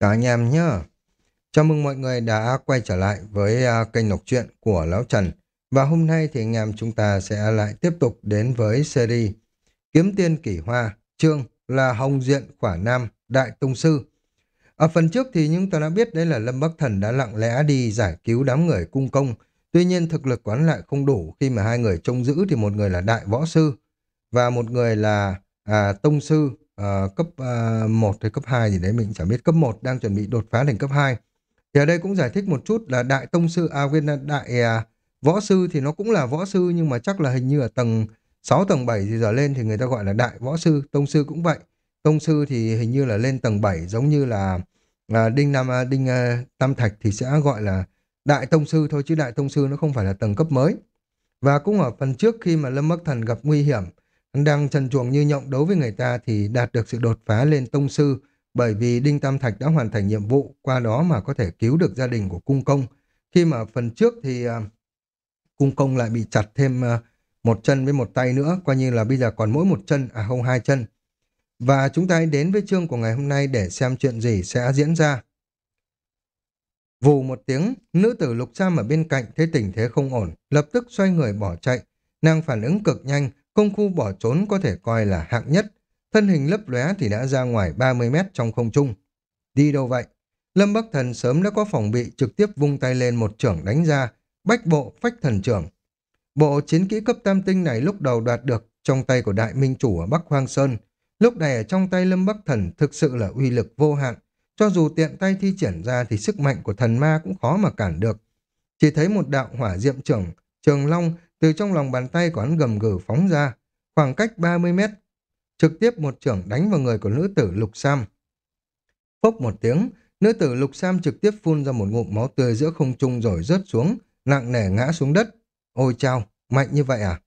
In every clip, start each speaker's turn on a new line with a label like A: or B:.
A: Cả anh em nhá. Chào mừng mọi người đã quay trở lại với uh, kênh đọc truyện của Lão Trần. Và hôm nay thì anh em chúng ta sẽ lại tiếp tục đến với series Kiếm Tiên Kỷ Hoa, chương là Hồng Diện Khỏa Nam, Đại Tông Sư. Ở phần trước thì chúng ta đã biết đấy là Lâm Bắc Thần đã lặng lẽ đi giải cứu đám người cung công. Tuy nhiên thực lực quán lại không đủ khi mà hai người trông giữ thì một người là Đại Võ Sư và một người là à, Tông Sư uh, cấp ờ, uh, 1 hay cấp 2 gì đấy mình chẳng biết cấp 1 đang chuẩn bị đột phá thành cấp 2. Thì ở đây cũng giải thích một chút là đại tông sư à quên là đại uh, võ sư thì nó cũng là võ sư nhưng mà chắc là hình như ở tầng 6 tầng 7 thì giờ lên thì người ta gọi là đại võ sư, tông sư cũng vậy. Tông sư thì hình như là lên tầng 7 giống như là uh, Đinh Nam uh, Đinh uh, Tam Thạch thì sẽ gọi là đại tông sư thôi chứ đại tông sư nó không phải là tầng cấp mới. Và cũng ở phần trước khi mà Lâm Bắc Thần gặp nguy hiểm đang trần chuồng như nhộng đấu với người ta thì đạt được sự đột phá lên tông sư bởi vì Đinh Tam Thạch đã hoàn thành nhiệm vụ qua đó mà có thể cứu được gia đình của cung công. Khi mà phần trước thì uh, cung công lại bị chặt thêm uh, một chân với một tay nữa, coi như là bây giờ còn mỗi một chân, à không hai chân. Và chúng ta hãy đến với chương của ngày hôm nay để xem chuyện gì sẽ diễn ra. Vù một tiếng, nữ tử lục sam ở bên cạnh thấy tình thế không ổn, lập tức xoay người bỏ chạy. Nàng phản ứng cực nhanh, Công khu bỏ trốn có thể coi là hạng nhất, thân hình lấp lóe thì đã ra ngoài 30 mét trong không trung. Đi đâu vậy? Lâm Bắc Thần sớm đã có phòng bị trực tiếp vung tay lên một trưởng đánh ra, bách bộ phách thần trưởng. Bộ chiến kỹ cấp tam tinh này lúc đầu đoạt được trong tay của đại minh chủ ở Bắc Hoang Sơn. Lúc này ở trong tay Lâm Bắc Thần thực sự là uy lực vô hạn. Cho dù tiện tay thi triển ra thì sức mạnh của thần ma cũng khó mà cản được. Chỉ thấy một đạo hỏa diệm trưởng, trường long từ trong lòng bàn tay của hắn gầm gừ phóng ra, khoảng cách 30 mét, trực tiếp một trưởng đánh vào người của nữ tử Lục Sam. Phốc một tiếng, nữ tử Lục Sam trực tiếp phun ra một ngụm máu tươi giữa không trung rồi rớt xuống, nặng nề ngã xuống đất. Ôi chao, mạnh như vậy à?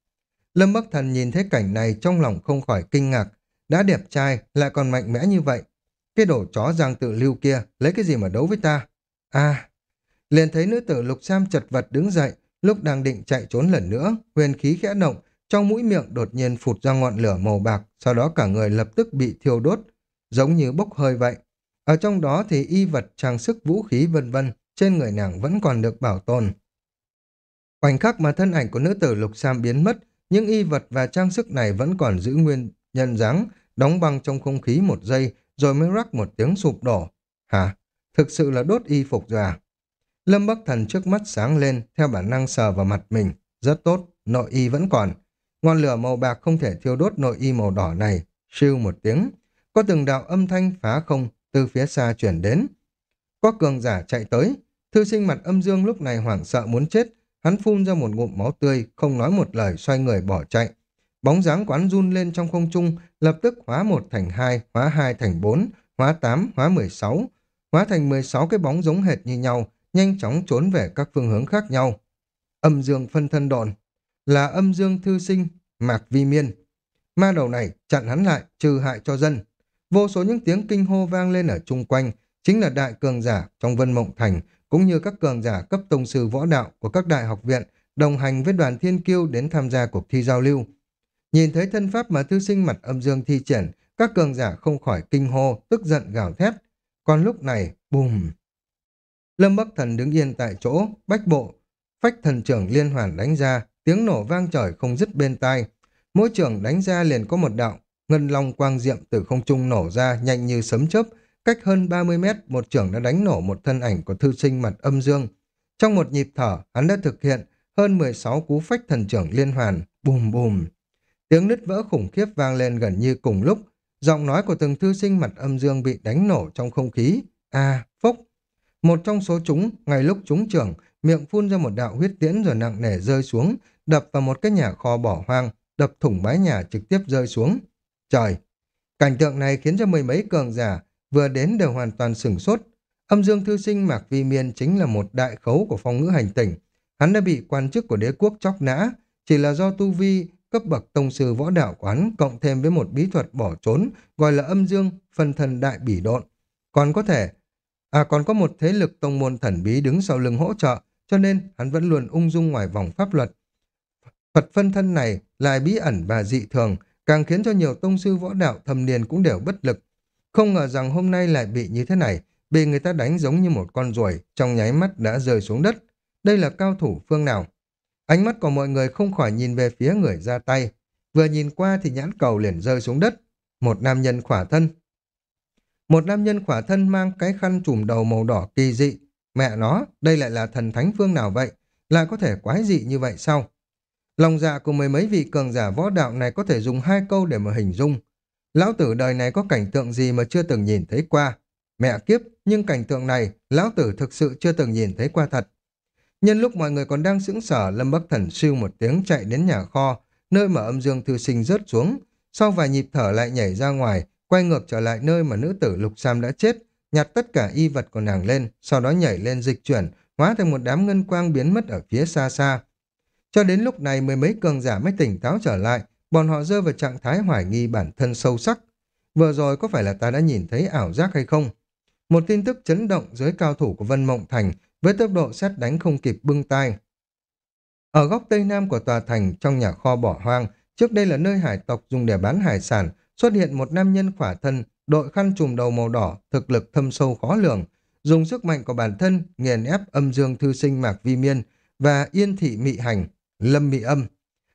A: Lâm Bắc Thần nhìn thấy cảnh này trong lòng không khỏi kinh ngạc, đã đẹp trai lại còn mạnh mẽ như vậy. Cái đổ chó giang tự lưu kia, lấy cái gì mà đấu với ta? À, liền thấy nữ tử Lục Sam chật vật đứng dậy, Lúc đang định chạy trốn lần nữa, huyền khí khẽ động, trong mũi miệng đột nhiên phụt ra ngọn lửa màu bạc, sau đó cả người lập tức bị thiêu đốt, giống như bốc hơi vậy. Ở trong đó thì y vật, trang sức, vũ khí vân vân trên người nàng vẫn còn được bảo tồn. Khoảnh khắc mà thân ảnh của nữ tử Lục Sam biến mất, những y vật và trang sức này vẫn còn giữ nguyên nhân dáng, đóng băng trong không khí một giây, rồi mới rắc một tiếng sụp đổ. Hả? Thực sự là đốt y phục rồi à? Lâm Bắc Thần trước mắt sáng lên, theo bản năng sờ vào mặt mình. Rất tốt, nội y vẫn còn. Ngọn lửa màu bạc không thể thiêu đốt nội y màu đỏ này. Siêu một tiếng. Có từng đạo âm thanh phá không từ phía xa chuyển đến. Có cường giả chạy tới. Thư sinh mặt âm dương lúc này hoảng sợ muốn chết. Hắn phun ra một ngụm máu tươi, không nói một lời xoay người bỏ chạy. Bóng dáng quán run lên trong không trung, lập tức hóa một thành hai, hóa hai thành bốn, hóa tám, hóa mười sáu, hóa thành mười sáu cái bóng giống hệt như nhau, nhanh chóng trốn về các phương hướng khác nhau. Âm dương phân thân đồn là âm dương thư sinh, mạc vi miên. Ma đầu này chặn hắn lại, trừ hại cho dân. Vô số những tiếng kinh hô vang lên ở chung quanh, chính là đại cường giả trong Vân Mộng Thành, cũng như các cường giả cấp tông sư võ đạo của các đại học viện, đồng hành với đoàn thiên kiêu đến tham gia cuộc thi giao lưu. Nhìn thấy thân pháp mà thư sinh mặt âm dương thi triển, các cường giả không khỏi kinh hô, tức giận gào thét. Còn lúc này, bùm, Lâm Bắc Thần đứng yên tại chỗ, bách bộ, phách thần trưởng liên hoàn đánh ra, tiếng nổ vang trời không dứt bên tai. Mỗi trưởng đánh ra liền có một đạo, ngân long quang diệm từ không trung nổ ra nhanh như sấm chớp, cách hơn 30 mét một trưởng đã đánh nổ một thân ảnh của thư sinh mặt âm dương. Trong một nhịp thở, hắn đã thực hiện hơn 16 cú phách thần trưởng liên hoàn, bùm bùm. Tiếng nứt vỡ khủng khiếp vang lên gần như cùng lúc, giọng nói của từng thư sinh mặt âm dương bị đánh nổ trong không khí. A, à, phốc, một trong số chúng, ngay lúc chúng trưởng, miệng phun ra một đạo huyết tiễn rồi nặng nề rơi xuống, đập vào một cái nhà kho bỏ hoang, đập thủng mái nhà trực tiếp rơi xuống. Trời! Cảnh tượng này khiến cho mười mấy cường giả vừa đến đều hoàn toàn sửng sốt. Âm dương thư sinh Mạc Vi Miên chính là một đại khấu của phong ngữ hành tỉnh. Hắn đã bị quan chức của đế quốc chóc nã, chỉ là do tu vi cấp bậc tông sư võ đạo quán cộng thêm với một bí thuật bỏ trốn gọi là âm dương phân thần đại bỉ độn. Còn có thể À còn có một thế lực tông môn thần bí đứng sau lưng hỗ trợ, cho nên hắn vẫn luôn ung dung ngoài vòng pháp luật. Phật phân thân này lại bí ẩn và dị thường, càng khiến cho nhiều tông sư võ đạo thầm niên cũng đều bất lực. Không ngờ rằng hôm nay lại bị như thế này, bị người ta đánh giống như một con ruồi, trong nháy mắt đã rơi xuống đất. Đây là cao thủ phương nào? Ánh mắt của mọi người không khỏi nhìn về phía người ra tay. Vừa nhìn qua thì nhãn cầu liền rơi xuống đất. Một nam nhân khỏa thân. Một nam nhân khỏa thân mang cái khăn trùm đầu màu đỏ kỳ dị. Mẹ nó, đây lại là thần thánh phương nào vậy? Lại có thể quái dị như vậy sao? Lòng dạ của mười mấy vị cường giả võ đạo này có thể dùng hai câu để mà hình dung. Lão tử đời này có cảnh tượng gì mà chưa từng nhìn thấy qua. Mẹ kiếp, nhưng cảnh tượng này, lão tử thực sự chưa từng nhìn thấy qua thật. Nhân lúc mọi người còn đang sững sở, Lâm Bắc Thần siêu một tiếng chạy đến nhà kho, nơi mà âm dương thư sinh rớt xuống. Sau vài nhịp thở lại nhảy ra ngoài, quay ngược trở lại nơi mà nữ tử Lục Sam đã chết, nhặt tất cả y vật của nàng lên, sau đó nhảy lên dịch chuyển, hóa thành một đám ngân quang biến mất ở phía xa xa. Cho đến lúc này mười mấy cường giả mới tỉnh táo trở lại, bọn họ rơi vào trạng thái hoài nghi bản thân sâu sắc. Vừa rồi có phải là ta đã nhìn thấy ảo giác hay không? Một tin tức chấn động dưới cao thủ của Vân Mộng Thành với tốc độ xét đánh không kịp bưng tai. Ở góc tây nam của tòa thành, trong nhà kho bỏ hoang, trước đây là nơi hải tộc dùng để bán hải sản, xuất hiện một nam nhân khỏa thân, đội khăn trùm đầu màu đỏ, thực lực thâm sâu khó lường, dùng sức mạnh của bản thân nghiền ép âm dương thư sinh mạc vi miên và yên thị mị hành, lâm mị âm.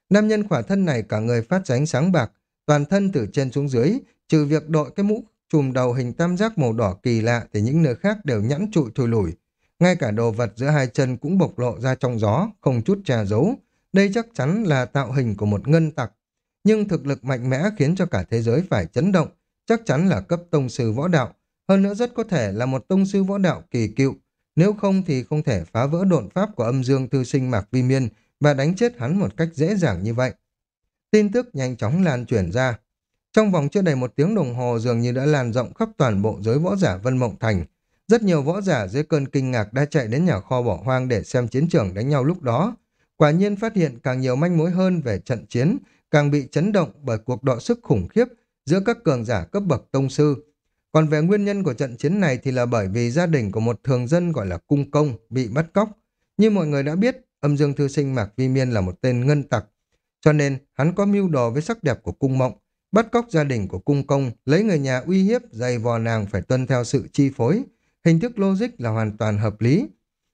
A: Nam nhân khỏa thân này cả người phát ra ánh sáng bạc, toàn thân từ trên xuống dưới, trừ việc đội cái mũ trùm đầu hình tam giác màu đỏ kỳ lạ thì những nơi khác đều nhẵn trụi thùi lủi. Ngay cả đồ vật giữa hai chân cũng bộc lộ ra trong gió, không chút che giấu. Đây chắc chắn là tạo hình của một ngân tặc. Nhưng thực lực mạnh mẽ khiến cho cả thế giới phải chấn động, chắc chắn là cấp tông sư võ đạo. Hơn nữa rất có thể là một tông sư võ đạo kỳ cựu. Nếu không thì không thể phá vỡ độn pháp của âm dương thư sinh Mạc Vi Miên và đánh chết hắn một cách dễ dàng như vậy. Tin tức nhanh chóng lan truyền ra. Trong vòng chưa đầy một tiếng đồng hồ dường như đã lan rộng khắp toàn bộ giới võ giả Vân Mộng Thành. Rất nhiều võ giả dưới cơn kinh ngạc đã chạy đến nhà kho bỏ hoang để xem chiến trường đánh nhau lúc đó. Quả nhiên phát hiện càng nhiều manh mối hơn về trận chiến, càng bị chấn động bởi cuộc đọ sức khủng khiếp giữa các cường giả cấp bậc tông sư. Còn về nguyên nhân của trận chiến này thì là bởi vì gia đình của một thường dân gọi là cung công bị bắt cóc. Như mọi người đã biết, âm dương thư sinh Mạc Vi Miên là một tên ngân tặc. Cho nên hắn có mưu đồ với sắc đẹp của cung mộng, bắt cóc gia đình của cung công, lấy người nhà uy hiếp, dày vò nàng phải tuân theo sự chi phối. Hình thức logic là hoàn toàn hợp lý.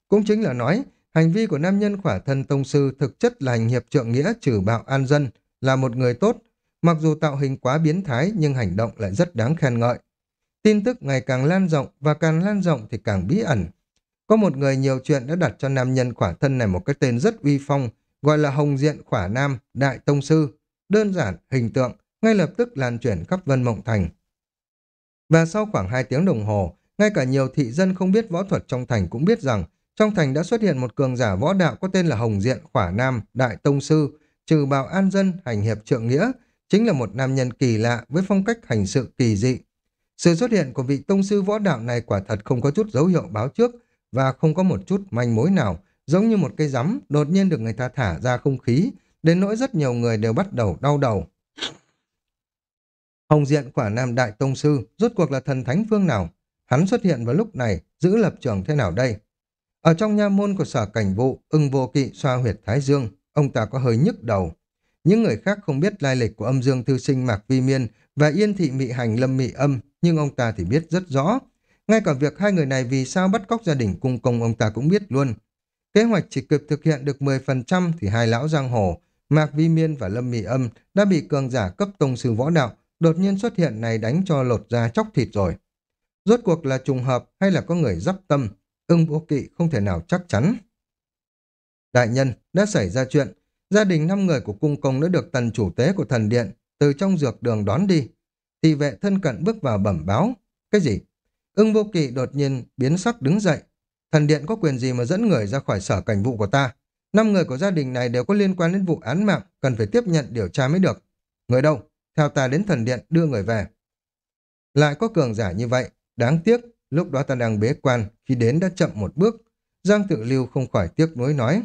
A: Cũng chính là nói, hành vi của nam nhân khỏa thân tông sư thực chất là hành hiệp trượng nghĩa trừ bạo an dân, là một người tốt. Mặc dù tạo hình quá biến thái nhưng hành động lại rất đáng khen ngợi. Tin tức ngày càng lan rộng và càng lan rộng thì càng bí ẩn. Có một người nhiều chuyện đã đặt cho nam nhân khỏa thân này một cái tên rất uy phong, gọi là Hồng Diện Khỏa Nam, Đại Tông Sư. Đơn giản, hình tượng, ngay lập tức lan truyền khắp Vân Mộng Thành. Và sau khoảng 2 tiếng đồng hồ, ngay cả nhiều thị dân không biết võ thuật trong thành cũng biết rằng trong thành đã xuất hiện một cường giả võ đạo có tên là Hồng Diện Khỏa Nam, Đại Tông Sư, trừ bào an dân, hành hiệp trượng nghĩa, chính là một nam nhân kỳ lạ với phong cách hành sự kỳ dị. Sự xuất hiện của vị tông sư võ đạo này quả thật không có chút dấu hiệu báo trước và không có một chút manh mối nào, giống như một cây rắm đột nhiên được người ta thả ra không khí, đến nỗi rất nhiều người đều bắt đầu đau đầu. Hồng diện quả nam đại tông sư, rốt cuộc là thần thánh phương nào? Hắn xuất hiện vào lúc này, giữ lập trường thế nào đây? Ở trong nha môn của sở cảnh vụ, ưng vô kỵ xoa huyệt thái dương, ông ta có hơi nhức đầu. Những người khác không biết lai lịch của âm dương thư sinh Mạc Vi Miên và yên thị mị hành lâm mị âm, nhưng ông ta thì biết rất rõ. Ngay cả việc hai người này vì sao bắt cóc gia đình cung công ông ta cũng biết luôn. Kế hoạch chỉ kịp thực hiện được 10% thì hai lão giang hồ, Mạc Vi Miên và Lâm Mị Âm đã bị cường giả cấp tông sư võ đạo đột nhiên xuất hiện này đánh cho lột da chóc thịt rồi. Rốt cuộc là trùng hợp hay là có người dắp tâm, ưng vô kỵ không thể nào chắc chắn. Đại nhân, đã xảy ra chuyện, gia đình năm người của cung công đã được tần chủ tế của thần điện từ trong dược đường đón đi. Thị vệ thân cận bước vào bẩm báo. Cái gì? Ưng vô kỵ đột nhiên biến sắc đứng dậy. Thần điện có quyền gì mà dẫn người ra khỏi sở cảnh vụ của ta? Năm người của gia đình này đều có liên quan đến vụ án mạng, cần phải tiếp nhận điều tra mới được. Người đâu? Theo ta đến thần điện đưa người về. Lại có cường giả như vậy, đáng tiếc, lúc đó ta đang bế quan, khi đến đã chậm một bước. Giang tự lưu không khỏi tiếc nuối nói.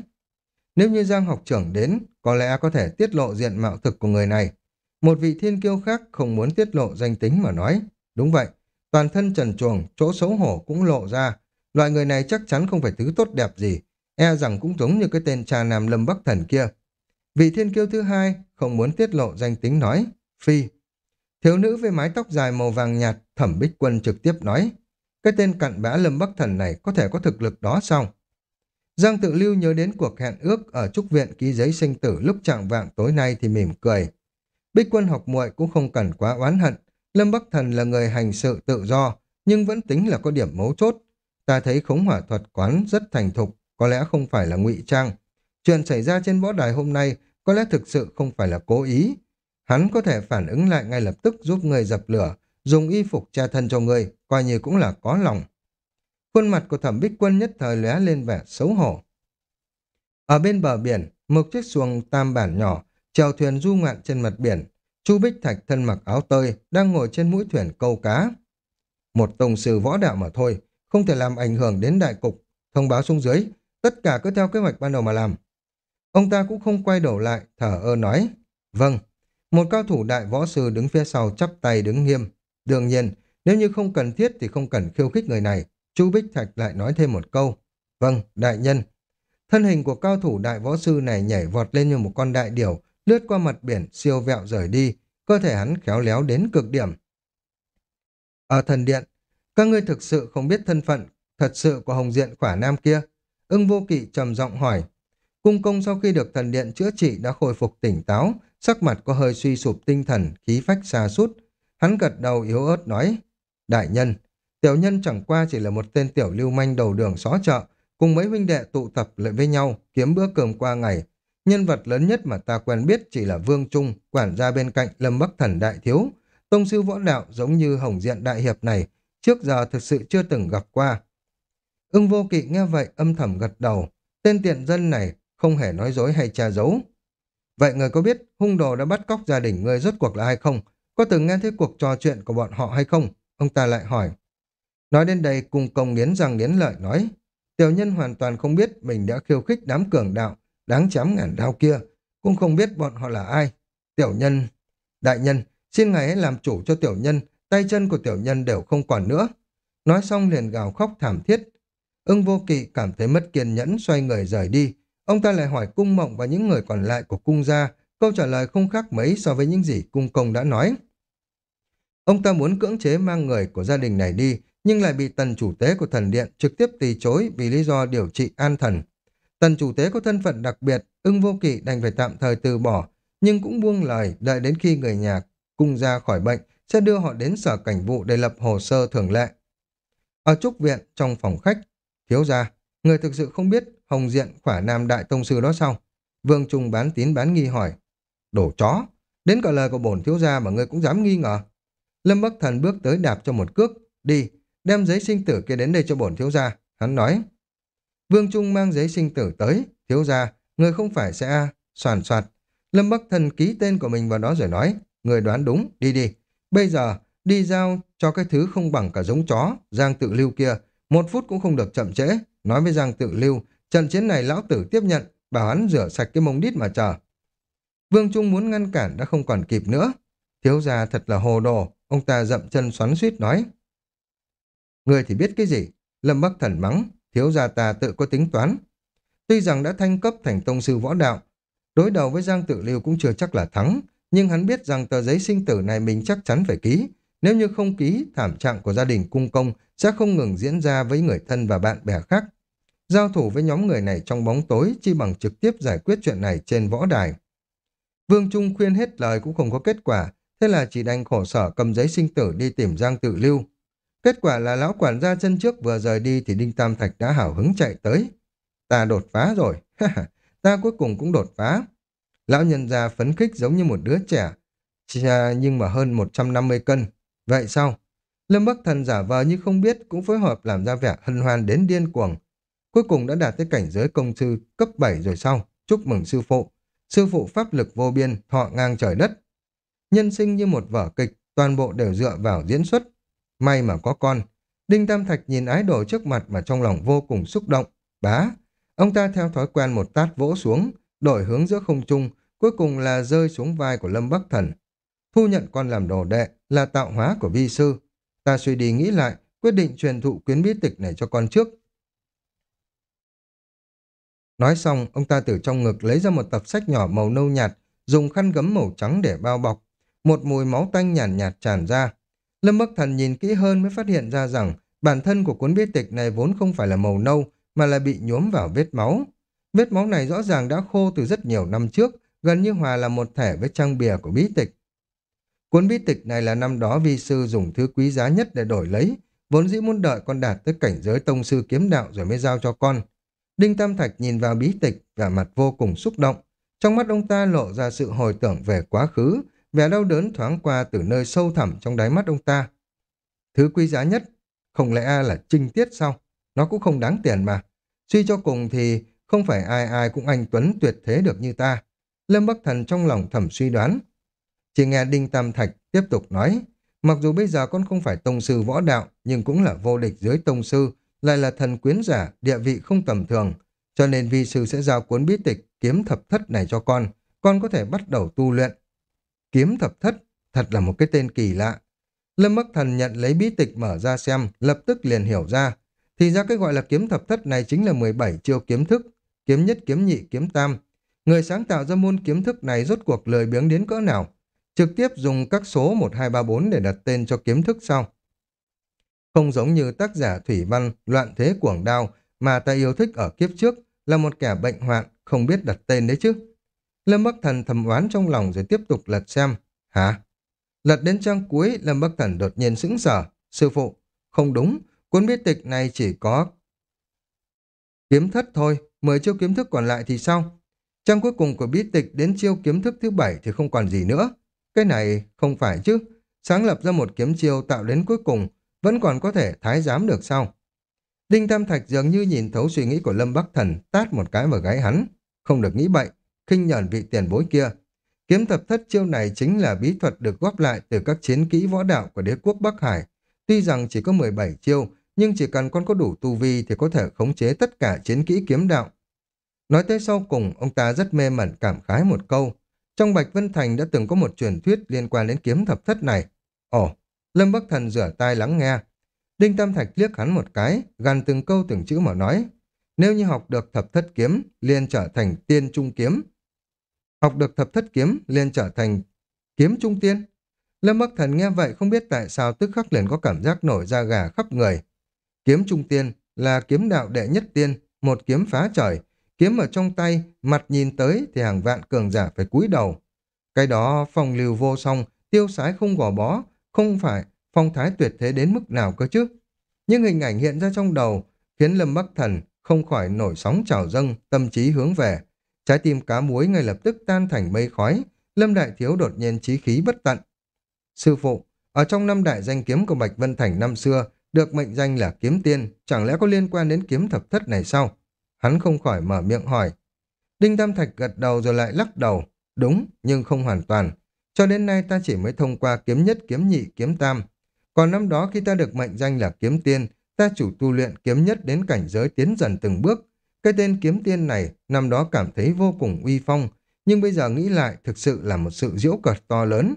A: Nếu như Giang học trưởng đến, có lẽ có thể tiết lộ diện mạo thực của người này. Một vị thiên kiêu khác không muốn tiết lộ danh tính mà nói. Đúng vậy, toàn thân trần truồng, chỗ xấu hổ cũng lộ ra. Loại người này chắc chắn không phải thứ tốt đẹp gì. E rằng cũng giống như cái tên cha nam lâm bắc thần kia. Vị thiên kiêu thứ hai không muốn tiết lộ danh tính nói. Phi. Thiếu nữ với mái tóc dài màu vàng nhạt, thẩm bích quân trực tiếp nói. cái tên cặn bã Lâm Bắc Thần này có thể có thực lực đó sao? Giang tự lưu nhớ đến cuộc hẹn ước ở trúc viện ký giấy sinh tử lúc trạng vạng tối nay thì mỉm cười. Bích quân học muội cũng không cần quá oán hận. Lâm Bắc Thần là người hành sự tự do, nhưng vẫn tính là có điểm mấu chốt. Ta thấy khống hỏa thuật quán rất thành thục, có lẽ không phải là ngụy trang. Chuyện xảy ra trên võ đài hôm nay có lẽ thực sự không phải là cố ý. Hắn có thể phản ứng lại ngay lập tức giúp người dập lửa, dùng y phục che thân cho người, coi như cũng là có lòng. Khuôn mặt của thẩm bích quân nhất thời lóe lên vẻ xấu hổ. Ở bên bờ biển, một chiếc xuồng tam bản nhỏ, chèo thuyền du ngoạn trên mặt biển. Chu Bích Thạch thân mặc áo tơi, đang ngồi trên mũi thuyền câu cá. Một tông sư võ đạo mà thôi, không thể làm ảnh hưởng đến đại cục. Thông báo xuống dưới, tất cả cứ theo kế hoạch ban đầu mà làm. Ông ta cũng không quay đầu lại, thở ơ nói. Vâng, một cao thủ đại võ sư đứng phía sau chắp tay đứng nghiêm. Đương nhiên, nếu như không cần thiết thì không cần khiêu khích người này. Chu Bích Thạch lại nói thêm một câu. Vâng, đại nhân. Thân hình của cao thủ đại võ sư này nhảy vọt lên như một con đại điểu, lướt qua mặt biển, siêu vẹo rời đi. Cơ thể hắn khéo léo đến cực điểm. Ở thần điện, các ngươi thực sự không biết thân phận thật sự của Hồng Diện khỏa nam kia. Ưng vô kỵ trầm giọng hỏi. Cung công sau khi được thần điện chữa trị đã khôi phục tỉnh táo, sắc mặt có hơi suy sụp tinh thần, khí phách xa sút Hắn gật đầu yếu ớt nói. Đại nhân, Tiểu nhân chẳng qua chỉ là một tên tiểu lưu manh đầu đường xó chợ, cùng mấy huynh đệ tụ tập lại với nhau, kiếm bữa cơm qua ngày. Nhân vật lớn nhất mà ta quen biết chỉ là Vương Trung, quản gia bên cạnh Lâm Bắc Thần Đại Thiếu. Tông sư võ đạo giống như Hồng Diện Đại Hiệp này, trước giờ thực sự chưa từng gặp qua. Ưng vô kỵ nghe vậy âm thầm gật đầu, tên tiện dân này không hề nói dối hay che giấu. Vậy người có biết hung đồ đã bắt cóc gia đình người rốt cuộc là ai không? Có từng nghe thấy cuộc trò chuyện của bọn họ hay không? Ông ta lại hỏi. Nói đến đây cung công nghiến răng nghiến lợi nói, tiểu nhân hoàn toàn không biết mình đã khiêu khích đám cường đạo, đáng chém ngàn đao kia, cũng không biết bọn họ là ai. Tiểu nhân, đại nhân, xin ngài hãy làm chủ cho tiểu nhân, tay chân của tiểu nhân đều không còn nữa. Nói xong liền gào khóc thảm thiết. Ưng vô kỵ cảm thấy mất kiên nhẫn xoay người rời đi. Ông ta lại hỏi cung mộng và những người còn lại của cung gia, câu trả lời không khác mấy so với những gì cung công đã nói. Ông ta muốn cưỡng chế mang người của gia đình này đi, nhưng lại bị tần chủ tế của thần điện trực tiếp từ chối vì lý do điều trị an thần. Tần chủ tế có thân phận đặc biệt, ưng vô kỵ đành phải tạm thời từ bỏ, nhưng cũng buông lời đợi đến khi người nhà cung ra khỏi bệnh sẽ đưa họ đến sở cảnh vụ để lập hồ sơ thường lệ. Ở trúc viện, trong phòng khách, thiếu gia, người thực sự không biết Hồng Diện khỏa nam đại tông sư đó sao? Vương Trung bán tín bán nghi hỏi. Đổ chó, đến cả lời của bổn thiếu gia mà người cũng dám nghi ngờ. Lâm Bắc Thần bước tới đạp cho một cước, đi, đem giấy sinh tử kia đến đây cho bổn thiếu gia. Hắn nói, Vương Trung mang giấy sinh tử tới, thiếu gia, người không phải sẽ soàn soạt. Lâm Bắc Thần ký tên của mình vào đó rồi nói, người đoán đúng, đi đi. Bây giờ, đi giao cho cái thứ không bằng cả giống chó, Giang tự lưu kia, một phút cũng không được chậm trễ. Nói với Giang tự lưu, trận chiến này lão tử tiếp nhận, bảo hắn rửa sạch cái mông đít mà chờ. Vương Trung muốn ngăn cản đã không còn kịp nữa. Thiếu gia thật là hồ đồ, ông ta dậm chân xoắn suýt nói. Người thì biết cái gì? Lâm Bắc Thần mắng, thiếu gia ta tự có tính toán. Tuy rằng đã thanh cấp thành tông sư võ đạo, đối đầu với Giang Tự Lưu cũng chưa chắc là thắng, nhưng hắn biết rằng tờ giấy sinh tử này mình chắc chắn phải ký. Nếu như không ký, thảm trạng của gia đình cung công sẽ không ngừng diễn ra với người thân và bạn bè khác. Giao thủ với nhóm người này trong bóng tối chi bằng trực tiếp giải quyết chuyện này trên võ đài. Vương Trung khuyên hết lời cũng không có kết quả, thế là chỉ đành khổ sở cầm giấy sinh tử đi tìm Giang Tự Lưu. Kết quả là lão quản gia chân trước vừa rời đi thì Đinh Tam Thạch đã hào hứng chạy tới. Ta đột phá rồi, ta cuối cùng cũng đột phá. Lão nhân gia phấn khích giống như một đứa trẻ, nhưng mà hơn 150 cân. Vậy sao? Lâm Bắc Thần giả vờ như không biết cũng phối hợp làm ra vẻ hân hoan đến điên cuồng. Cuối cùng đã đạt tới cảnh giới công sư cấp 7 rồi sau. Chúc mừng sư phụ. Sư phụ pháp lực vô biên, thọ ngang trời đất. Nhân sinh như một vở kịch, toàn bộ đều dựa vào diễn xuất. May mà có con. Đinh Tam Thạch nhìn ái đồ trước mặt mà trong lòng vô cùng xúc động. Bá! Ông ta theo thói quen một tát vỗ xuống, đổi hướng giữa không trung, cuối cùng là rơi xuống vai của Lâm Bắc Thần. Thu nhận con làm đồ đệ là tạo hóa của vi sư. Ta suy đi nghĩ lại, quyết định truyền thụ quyến bí tịch này cho con trước. Nói xong, ông ta từ trong ngực lấy ra một tập sách nhỏ màu nâu nhạt, dùng khăn gấm màu trắng để bao bọc. Một mùi máu tanh nhàn nhạt, nhạt tràn ra, Lâm Bắc Thần nhìn kỹ hơn mới phát hiện ra rằng Bản thân của cuốn bí tịch này vốn không phải là màu nâu, mà là bị nhuốm vào vết máu. Vết máu này rõ ràng đã khô từ rất nhiều năm trước, gần như hòa là một thể với trang bìa của bí tịch. Cuốn bí tịch này là năm đó vi sư dùng thứ quý giá nhất để đổi lấy, vốn dĩ muốn đợi con đạt tới cảnh giới tông sư kiếm đạo rồi mới giao cho con. Đinh Tam Thạch nhìn vào bí tịch, và mặt vô cùng xúc động. Trong mắt ông ta lộ ra sự hồi tưởng về quá khứ, vẻ đau đớn thoáng qua từ nơi sâu thẳm trong đáy mắt ông ta. Thứ quý giá nhất, không lẽ là trinh tiết sao? Nó cũng không đáng tiền mà. Suy cho cùng thì không phải ai ai cũng anh Tuấn tuyệt thế được như ta. Lâm Bắc Thần trong lòng thầm suy đoán. Chỉ nghe Đinh Tam Thạch tiếp tục nói, mặc dù bây giờ con không phải tông sư võ đạo, nhưng cũng là vô địch dưới tông sư, lại là thần quyến giả, địa vị không tầm thường, cho nên vi sư sẽ giao cuốn bí tịch kiếm thập thất này cho con, con có thể bắt đầu tu luyện. Kiếm thập thất, thật là một cái tên kỳ lạ. Lâm Bắc Thần nhận lấy bí tịch mở ra xem, lập tức liền hiểu ra. Thì ra cái gọi là kiếm thập thất này chính là 17 chiêu kiếm thức, kiếm nhất, kiếm nhị, kiếm tam. Người sáng tạo ra môn kiếm thức này rốt cuộc lời biếng đến cỡ nào, trực tiếp dùng các số 1, 2, 3, 4 để đặt tên cho kiếm thức sau. Không giống như tác giả Thủy Văn Loạn Thế Cuồng Đao mà ta yêu thích ở kiếp trước là một kẻ bệnh hoạn, không biết đặt tên đấy chứ. Lâm Bắc Thần thầm oán trong lòng rồi tiếp tục lật xem. Hả? Lật đến trang cuối, Lâm Bắc Thần đột nhiên sững sờ. Sư phụ, không đúng, cuốn bí tịch này chỉ có kiếm thất thôi, mười chiêu kiếm thức còn lại thì sao? Trang cuối cùng của bí tịch đến chiêu kiếm thức thứ bảy thì không còn gì nữa. Cái này không phải chứ. Sáng lập ra một kiếm chiêu tạo đến cuối cùng vẫn còn có thể thái giám được sao? Đinh Tam Thạch dường như nhìn thấu suy nghĩ của Lâm Bắc Thần tát một cái vào gáy hắn. Không được nghĩ bậy, khinh nhẫn vị tiền bối kia. Kiếm thập thất chiêu này chính là bí thuật được góp lại từ các chiến kỹ võ đạo của đế quốc Bắc Hải. Tuy rằng chỉ có 17 chiêu, nhưng chỉ cần con có đủ tu vi thì có thể khống chế tất cả chiến kỹ kiếm đạo. Nói tới sau cùng, ông ta rất mê mẩn cảm khái một câu. Trong Bạch Vân Thành đã từng có một truyền thuyết liên quan đến kiếm thập thất này. Ồ, Lâm Bắc Thần rửa tai lắng nghe. Đinh Tam Thạch liếc hắn một cái, gằn từng câu từng chữ mà nói. Nếu như học được thập thất kiếm, liền trở thành tiên trung kiếm. Học được thập thất kiếm, liền trở thành kiếm trung tiên. Lâm Bắc Thần nghe vậy không biết tại sao tức khắc liền có cảm giác nổi da gà khắp người. Kiếm trung tiên là kiếm đạo đệ nhất tiên, một kiếm phá trời, kiếm ở trong tay, mặt nhìn tới thì hàng vạn cường giả phải cúi đầu. Cái đó phong lưu vô song, tiêu sái không gò bó, không phải phong thái tuyệt thế đến mức nào cơ chứ. Nhưng hình ảnh hiện ra trong đầu khiến Lâm Bắc Thần không khỏi nổi sóng trào dâng, tâm trí hướng về. Trái tim cá muối ngay lập tức tan thành mây khói, Lâm Đại Thiếu đột nhiên trí khí bất tận. Sư phụ, ở trong năm đại danh kiếm của Bạch Vân Thành năm xưa, được mệnh danh là kiếm tiên, chẳng lẽ có liên quan đến kiếm thập thất này sao? Hắn không khỏi mở miệng hỏi. Đinh Tam Thạch gật đầu rồi lại lắc đầu. Đúng, nhưng không hoàn toàn. Cho đến nay ta chỉ mới thông qua kiếm nhất, kiếm nhị, kiếm tam. Còn năm đó khi ta được mệnh danh là kiếm tiên, ta chủ tu luyện kiếm nhất đến cảnh giới tiến dần từng bước. Cái tên kiếm tiên này năm đó cảm thấy vô cùng uy phong, nhưng bây giờ nghĩ lại thực sự là một sự diễu cợt to lớn.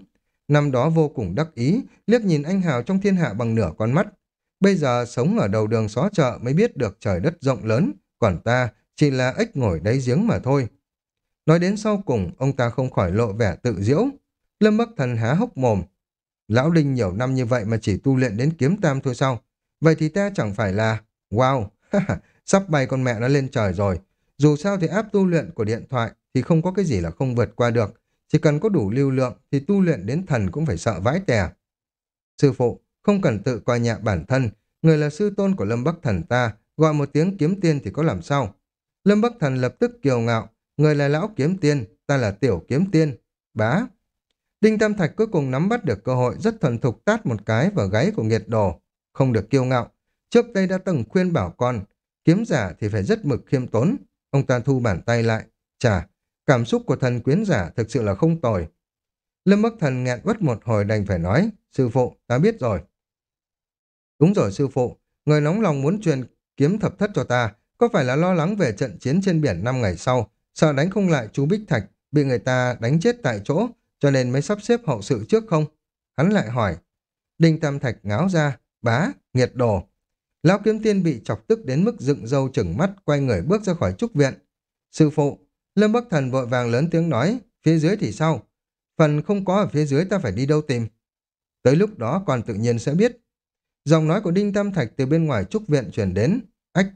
A: Năm đó vô cùng đắc ý, liếc nhìn anh Hào trong thiên hạ bằng nửa con mắt. Bây giờ sống ở đầu đường xó chợ mới biết được trời đất rộng lớn, còn ta chỉ là ếch ngồi đáy giếng mà thôi. Nói đến sau cùng, ông ta không khỏi lộ vẻ tự diễu. Lâm Bắc Thần há hốc mồm. Lão Đinh nhiều năm như vậy mà chỉ tu luyện đến kiếm tam thôi sao? Vậy thì ta chẳng phải là... Wow! Sắp bay con mẹ nó lên trời rồi. Dù sao thì áp tu luyện của điện thoại thì không có cái gì là không vượt qua được. Chỉ cần có đủ lưu lượng thì tu luyện đến thần cũng phải sợ vãi tè. Sư phụ, không cần tự coi nhẹ bản thân. Người là sư tôn của Lâm Bắc Thần ta, gọi một tiếng kiếm tiên thì có làm sao? Lâm Bắc Thần lập tức kiêu ngạo. Người là lão kiếm tiên, ta là tiểu kiếm tiên. Bá! Đinh Tam Thạch cuối cùng nắm bắt được cơ hội rất thuần thục tát một cái vào gáy của nghiệt đồ. Không được kiêu ngạo. Trước đây đã từng khuyên bảo con, kiếm giả thì phải rất mực khiêm tốn. Ông ta thu bàn tay lại. Chà, cảm xúc của thần quyến giả thực sự là không tồi. Lâm Bắc Thần nghẹn uất một hồi đành phải nói, sư phụ, ta biết rồi. Đúng rồi sư phụ, người nóng lòng muốn truyền kiếm thập thất cho ta, có phải là lo lắng về trận chiến trên biển năm ngày sau, sợ đánh không lại chú Bích Thạch, bị người ta đánh chết tại chỗ, cho nên mới sắp xếp hậu sự trước không? Hắn lại hỏi. Đinh Tam Thạch ngáo ra, bá, nghiệt đồ. Lão kiếm tiên bị chọc tức đến mức dựng râu chừng mắt, quay người bước ra khỏi trúc viện. Sư phụ, Lâm Bắc Thần vội vàng lớn tiếng nói, phía dưới thì sao? Phần không có ở phía dưới ta phải đi đâu tìm? Tới lúc đó còn tự nhiên sẽ biết. Dòng nói của Đinh Tam Thạch từ bên ngoài trúc viện truyền đến. Ách!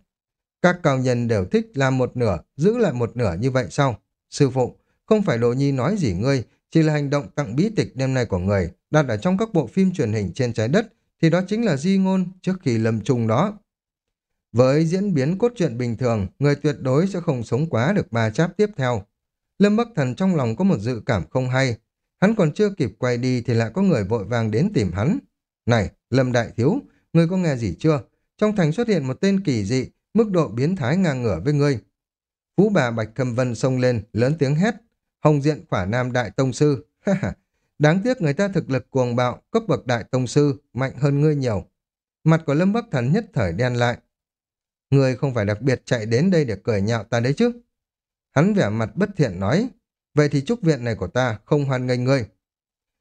A: Các cao nhân đều thích làm một nửa, giữ lại một nửa như vậy sao? Sư phụ, không phải Đồ Nhi nói gì ngươi, chỉ là hành động tặng bí tịch đêm nay của người, đặt ở trong các bộ phim truyền hình trên trái đất, thì đó chính là di ngôn trước khi lâm trùng đó. Với diễn biến cốt truyện bình thường, người tuyệt đối sẽ không sống quá được ba cháp tiếp theo. Lâm Bắc Thần trong lòng có một dự cảm không hay. Hắn còn chưa kịp quay đi thì lại có người vội vàng đến tìm hắn. Này, Lâm Đại Thiếu, ngươi có nghe gì chưa? Trong thành xuất hiện một tên kỳ dị, mức độ biến thái ngang ngửa với ngươi. Phú bà Bạch Cầm Vân xông lên, lớn tiếng hét. Hồng diện khỏa nam đại tông sư. Đáng tiếc người ta thực lực cuồng bạo, cấp bậc đại tông sư, mạnh hơn ngươi nhiều. Mặt của Lâm Bắc Thần nhất thời đen lại. Ngươi không phải đặc biệt chạy đến đây để cười nhạo ta đấy chứ. Hắn vẻ mặt bất thiện nói, vậy thì trúc viện này của ta không hoan nghênh ngươi.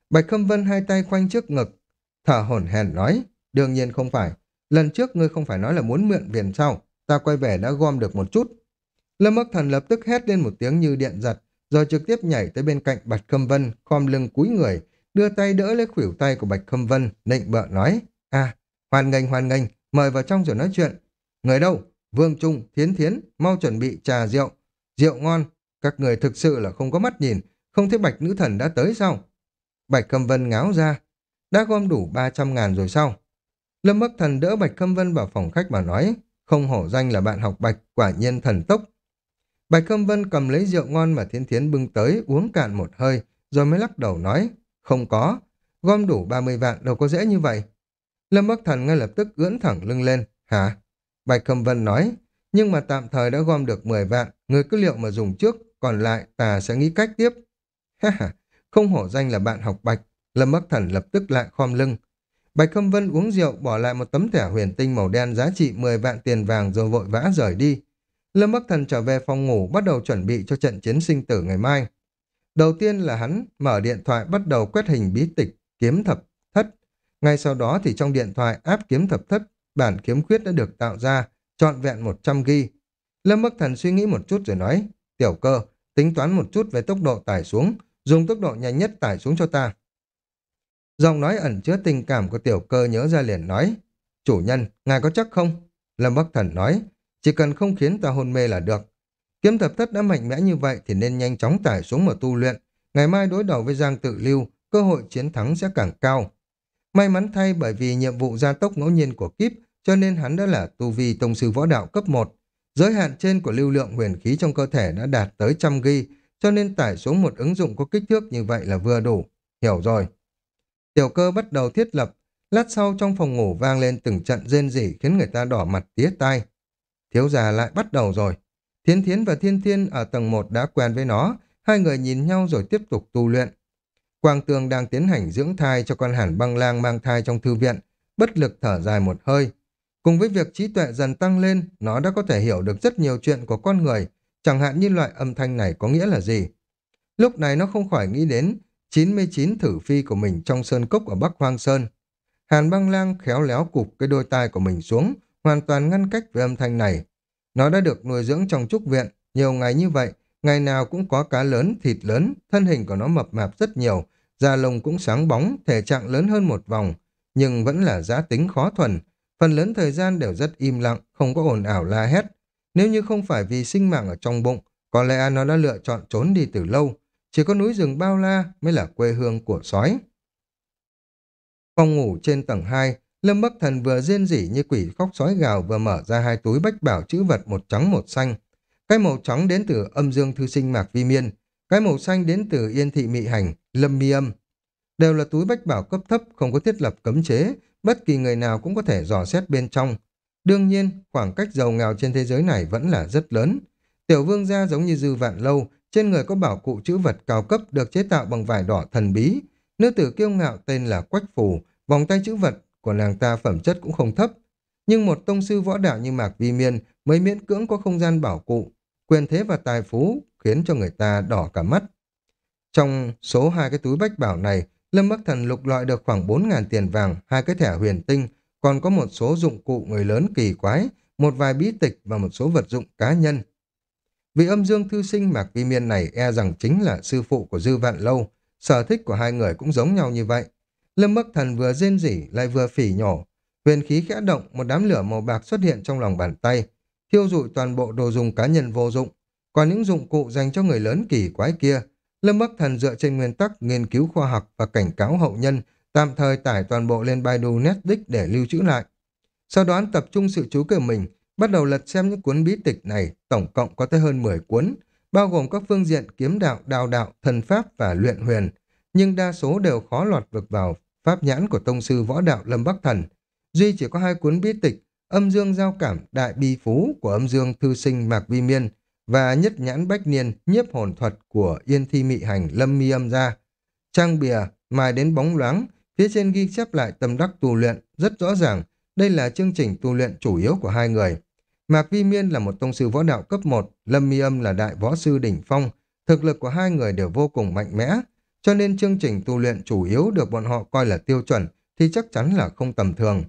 A: Bạch Khâm Vân hai tay khoanh trước ngực, thở hổn hển nói, đương nhiên không phải. Lần trước ngươi không phải nói là muốn mượn viện sau ta quay về đã gom được một chút. Lâm Bắc Thần lập tức hét lên một tiếng như điện giật, rồi trực tiếp nhảy tới bên cạnh Bạch Khâm Vân, khom lưng cúi người, đưa tay đỡ lấy khuỷu tay của Bạch Khâm Vân, nịnh bợ nói, à, hoan nghênh hoan nghênh, mời vào trong rồi nói chuyện. Người đâu? Vương Trung, Thiến Thiến, mau chuẩn bị trà rượu. Rượu ngon, các người thực sự là không có mắt nhìn, không thấy Bạch Nữ Thần đã tới sao? Bạch Khâm Vân ngáo ra, đã gom đủ 300 ngàn rồi sao? Lâm Bắc Thần đỡ Bạch Khâm Vân vào phòng khách mà nói, không hổ danh là bạn học Bạch, quả nhiên thần tốc. Bạch Khâm Vân cầm lấy rượu ngon mà Thiên Thiến bưng tới, uống cạn một hơi, rồi mới lắc đầu nói, không có, gom đủ 30 vạn đâu có dễ như vậy. Lâm Bắc Thần ngay lập tức ưỡn thẳng lưng lên, hả? Bạch Khâm Vân nói, nhưng mà tạm thời đã gom được 10 vạn, người cứ liệu mà dùng trước, còn lại ta sẽ nghĩ cách tiếp. Ha ha, không hổ danh là bạn học Bạch, Lâm Bắc Thần lập tức lại khom lưng. Bạch Khâm Vân uống rượu bỏ lại một tấm thẻ huyền tinh màu đen giá trị 10 vạn tiền vàng rồi vội vã rời đi. Lâm Bắc Thần trở về phòng ngủ bắt đầu chuẩn bị cho trận chiến sinh tử ngày mai. Đầu tiên là hắn mở điện thoại bắt đầu quét hình bí tịch kiếm thập thất. Ngay sau đó thì trong điện thoại áp kiếm thập thất, bản kiếm khuyết đã được tạo ra, trọn vẹn 100 g Lâm Bắc Thần suy nghĩ một chút rồi nói, tiểu cơ, tính toán một chút về tốc độ tải xuống, dùng tốc độ nhanh nhất tải xuống cho ta. Giọng nói ẩn chứa tình cảm của tiểu cơ nhớ ra liền nói, chủ nhân, ngài có chắc không? Lâm Bắc Thần nói, chỉ cần không khiến ta hôn mê là được. Kiếm thập thất đã mạnh mẽ như vậy thì nên nhanh chóng tải xuống mà tu luyện. Ngày mai đối đầu với Giang Tự Lưu, cơ hội chiến thắng sẽ càng cao. May mắn thay bởi vì nhiệm vụ gia tốc ngẫu nhiên của Kíp cho nên hắn đã là tu vi tông sư võ đạo cấp 1. Giới hạn trên của lưu lượng huyền khí trong cơ thể đã đạt tới trăm ghi, cho nên tải xuống một ứng dụng có kích thước như vậy là vừa đủ. Hiểu rồi. Tiểu cơ bắt đầu thiết lập, lát sau trong phòng ngủ vang lên từng trận rên rỉ khiến người ta đỏ mặt tía tai. Thiếu già lại bắt đầu rồi. Thiên Thiến và Thiên Thiên ở tầng 1 đã quen với nó, hai người nhìn nhau rồi tiếp tục tu luyện. Quang Tường đang tiến hành dưỡng thai cho con hàn băng lang mang thai trong thư viện, bất lực thở dài một hơi. Cùng với việc trí tuệ dần tăng lên, nó đã có thể hiểu được rất nhiều chuyện của con người, chẳng hạn như loại âm thanh này có nghĩa là gì. Lúc này nó không khỏi nghĩ đến 99 thử phi của mình trong sơn cốc ở Bắc Hoang Sơn. Hàn băng lang khéo léo cụp cái đôi tai của mình xuống, hoàn toàn ngăn cách với âm thanh này. Nó đã được nuôi dưỡng trong trúc viện, nhiều ngày như vậy, ngày nào cũng có cá lớn, thịt lớn, thân hình của nó mập mạp rất nhiều, da lông cũng sáng bóng, thể trạng lớn hơn một vòng, nhưng vẫn là giá tính khó thuần. Phần lớn thời gian đều rất im lặng, không có ồn ảo la hét. Nếu như không phải vì sinh mạng ở trong bụng, có lẽ nó đã lựa chọn trốn đi từ lâu. Chỉ có núi rừng bao la mới là quê hương của sói. Phòng ngủ trên tầng 2, Lâm Bắc Thần vừa rên rỉ như quỷ khóc sói gào vừa mở ra hai túi bách bảo chữ vật một trắng một xanh. Cái màu trắng đến từ âm dương thư sinh Mạc Vi Miên, cái màu xanh đến từ yên thị mị hành, lâm mi âm. Đều là túi bách bảo cấp thấp, không có thiết lập cấm chế, bất kỳ người nào cũng có thể dò xét bên trong. Đương nhiên, khoảng cách giàu nghèo trên thế giới này vẫn là rất lớn. Tiểu vương gia giống như dư vạn lâu, trên người có bảo cụ chữ vật cao cấp được chế tạo bằng vải đỏ thần bí. Nữ tử kiêu ngạo tên là Quách Phù, vòng tay chữ vật của nàng ta phẩm chất cũng không thấp. Nhưng một tông sư võ đạo như Mạc Vi Miên mới miễn cưỡng có không gian bảo cụ, quyền thế và tài phú khiến cho người ta đỏ cả mắt. Trong số hai cái túi bách bảo này, Lâm Bắc Thần lục loại được khoảng 4.000 tiền vàng, hai cái thẻ huyền tinh, còn có một số dụng cụ người lớn kỳ quái, một vài bí tịch và một số vật dụng cá nhân. Vị âm dương thư sinh Mạc Vi Miên này e rằng chính là sư phụ của Dư Vạn Lâu, sở thích của hai người cũng giống nhau như vậy. Lâm Bắc Thần vừa rên rỉ lại vừa phỉ nhổ. Huyền khí khẽ động, một đám lửa màu bạc xuất hiện trong lòng bàn tay, thiêu rụi toàn bộ đồ dùng cá nhân vô dụng. Còn những dụng cụ dành cho người lớn kỳ quái kia, Lâm Bắc Thần dựa trên nguyên tắc nghiên cứu khoa học và cảnh cáo hậu nhân, tạm thời tải toàn bộ lên Baidu Netflix để lưu trữ lại. Sau đó tập trung sự chú của mình, bắt đầu lật xem những cuốn bí tịch này, tổng cộng có tới hơn 10 cuốn, bao gồm các phương diện kiếm đạo, đào đạo, thần pháp và luyện huyền, nhưng đa số đều khó lọt vực vào pháp nhãn của tông sư võ đạo Lâm Bắc Thần. Duy chỉ có hai cuốn bí tịch, âm dương giao cảm đại bi phú của âm dương thư sinh Mạc Vi Miên và nhất nhãn bách niên nhiếp hồn thuật của Yên Thi Mị Hành Lâm Mi Âm ra. Trang bìa, mài đến bóng loáng, phía trên ghi chép lại tâm đắc tu luyện, rất rõ ràng, đây là chương trình tu luyện chủ yếu của hai người. Mạc Vi Miên là một tông sư võ đạo cấp 1, Lâm Mi Âm là đại võ sư đỉnh phong, thực lực của hai người đều vô cùng mạnh mẽ, cho nên chương trình tu luyện chủ yếu được bọn họ coi là tiêu chuẩn thì chắc chắn là không tầm thường.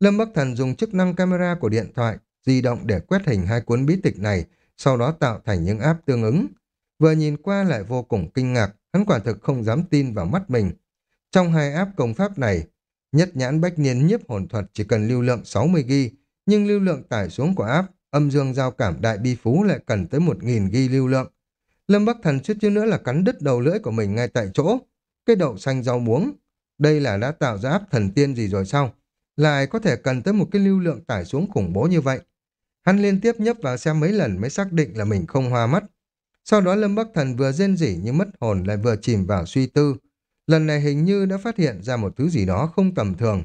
A: Lâm Bắc Thần dùng chức năng camera của điện thoại di động để quét hình hai cuốn bí tịch này, sau đó tạo thành những app tương ứng. Vừa nhìn qua lại vô cùng kinh ngạc, hắn quả thực không dám tin vào mắt mình. Trong hai app công pháp này, nhất nhãn bách niên nhiếp hồn thuật chỉ cần lưu lượng 60GB, nhưng lưu lượng tải xuống của app âm dương giao cảm đại bi phú lại cần tới 1.000GB lưu lượng. Lâm Bắc Thần suýt chứ nữa là cắn đứt đầu lưỡi của mình ngay tại chỗ. Cái đậu xanh rau muống, đây là đã tạo ra áp thần tiên gì rồi sao? Lại có thể cần tới một cái lưu lượng tải xuống khủng bố như vậy. Hắn liên tiếp nhấp vào xem mấy lần mới xác định là mình không hoa mắt. Sau đó Lâm Bắc Thần vừa rên rỉ như mất hồn lại vừa chìm vào suy tư. Lần này hình như đã phát hiện ra một thứ gì đó không tầm thường.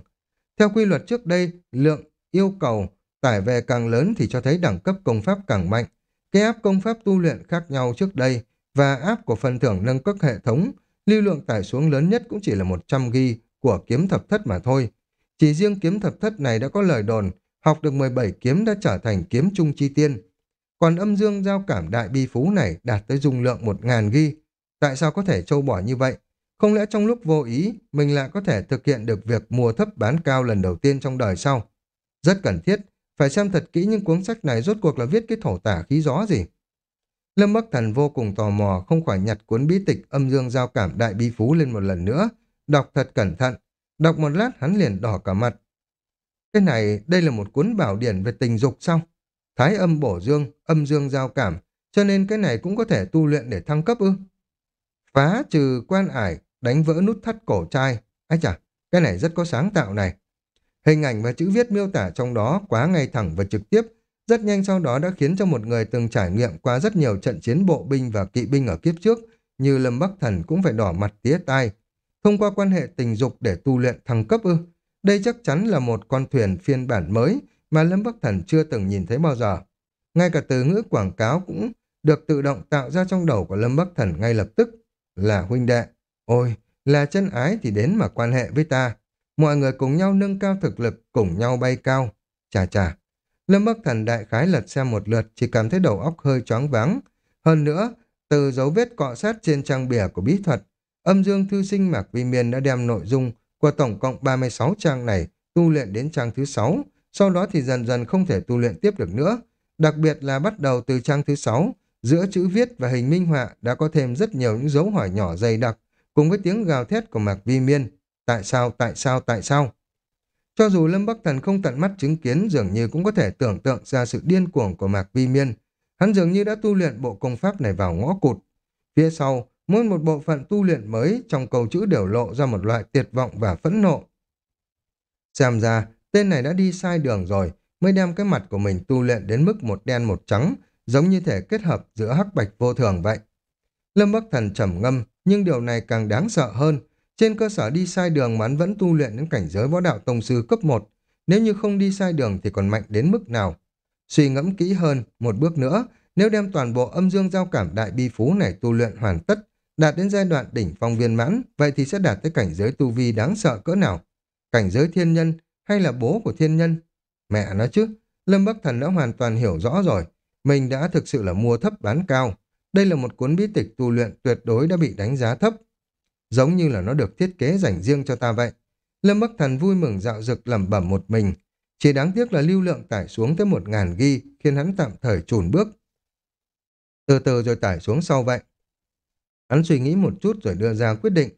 A: Theo quy luật trước đây, lượng yêu cầu tải về càng lớn thì cho thấy đẳng cấp công pháp càng mạnh. Cái áp công pháp tu luyện khác nhau trước đây và áp của phần thưởng nâng cấp hệ thống, lưu lượng tải xuống lớn nhất cũng chỉ là 100 g của kiếm thập thất mà thôi. Chỉ riêng kiếm thập thất này đã có lời đồn, học được 17 kiếm đã trở thành kiếm trung chi tiên. Còn âm dương giao cảm đại bi phú này đạt tới dung lượng 1.000 ghi. Tại sao có thể trâu bỏ như vậy? Không lẽ trong lúc vô ý, mình lại có thể thực hiện được việc mua thấp bán cao lần đầu tiên trong đời sau? Rất cần thiết, phải xem thật kỹ những cuốn sách này rốt cuộc là viết cái thổ tả khí gió gì. Lâm Bắc Thần vô cùng tò mò, không khỏi nhặt cuốn bí tịch âm dương giao cảm đại bi phú lên một lần nữa, đọc thật cẩn thận. Đọc một lát hắn liền đỏ cả mặt. Cái này, đây là một cuốn bảo điển về tình dục sao? Thái âm bổ dương, âm dương giao cảm, cho nên cái này cũng có thể tu luyện để thăng cấp ư? Phá trừ quan ải, đánh vỡ nút thắt cổ trai. Ái chà, cái này rất có sáng tạo này. Hình ảnh và chữ viết miêu tả trong đó quá ngay thẳng và trực tiếp, rất nhanh sau đó đã khiến cho một người từng trải nghiệm qua rất nhiều trận chiến bộ binh và kỵ binh ở kiếp trước, như Lâm Bắc Thần cũng phải đỏ mặt tía tai. Thông qua quan hệ tình dục để tu luyện thăng cấp ư? Đây chắc chắn là một con thuyền phiên bản mới mà Lâm Bắc Thần chưa từng nhìn thấy bao giờ. Ngay cả từ ngữ quảng cáo cũng được tự động tạo ra trong đầu của Lâm Bắc Thần ngay lập tức là huynh đệ. Ôi, là chân ái thì đến mà quan hệ với ta. Mọi người cùng nhau nâng cao thực lực, cùng nhau bay cao. Chà chà, Lâm Bắc Thần đại khái lật xem một lượt, chỉ cảm thấy đầu óc hơi choáng váng. Hơn nữa, từ dấu vết cọ sát trên trang bìa của bí thuật, âm dương thư sinh Mạc Vi Miên đã đem nội dung của tổng cộng 36 trang này tu luyện đến trang thứ 6, sau đó thì dần dần không thể tu luyện tiếp được nữa. Đặc biệt là bắt đầu từ trang thứ 6, giữa chữ viết và hình minh họa đã có thêm rất nhiều những dấu hỏi nhỏ dày đặc, cùng với tiếng gào thét của Mạc Vi Miên. Tại sao, tại sao, tại sao? Cho dù Lâm Bắc Thần không tận mắt chứng kiến dường như cũng có thể tưởng tượng ra sự điên cuồng của Mạc Vi Miên. Hắn dường như đã tu luyện bộ công pháp này vào ngõ cụt. Phía sau, mỗi một bộ phận tu luyện mới trong câu chữ đều lộ ra một loại tuyệt vọng và phẫn nộ. Xem ra, tên này đã đi sai đường rồi, mới đem cái mặt của mình tu luyện đến mức một đen một trắng, giống như thể kết hợp giữa hắc bạch vô thường vậy. Lâm Bắc Thần trầm ngâm, nhưng điều này càng đáng sợ hơn, trên cơ sở đi sai đường mà hắn vẫn tu luyện đến cảnh giới võ đạo tông sư cấp 1. Nếu như không đi sai đường thì còn mạnh đến mức nào? Suy ngẫm kỹ hơn, một bước nữa, nếu đem toàn bộ âm dương giao cảm đại bi phú này tu luyện hoàn tất, đạt đến giai đoạn đỉnh phong viên mãn, vậy thì sẽ đạt tới cảnh giới tu vi đáng sợ cỡ nào? Cảnh giới thiên nhân hay là bố của thiên nhân? Mẹ nó chứ, Lâm Bắc Thần đã hoàn toàn hiểu rõ rồi. Mình đã thực sự là mua thấp bán cao. Đây là một cuốn bí tịch tu luyện tuyệt đối đã bị đánh giá thấp giống như là nó được thiết kế dành riêng cho ta vậy. Lâm Bắc Thần vui mừng dạo dực lẩm bẩm một mình. Chỉ đáng tiếc là lưu lượng tải xuống tới một ngàn ghi khiến hắn tạm thời chùn bước. Từ từ rồi tải xuống sau vậy. Hắn suy nghĩ một chút rồi đưa ra quyết định.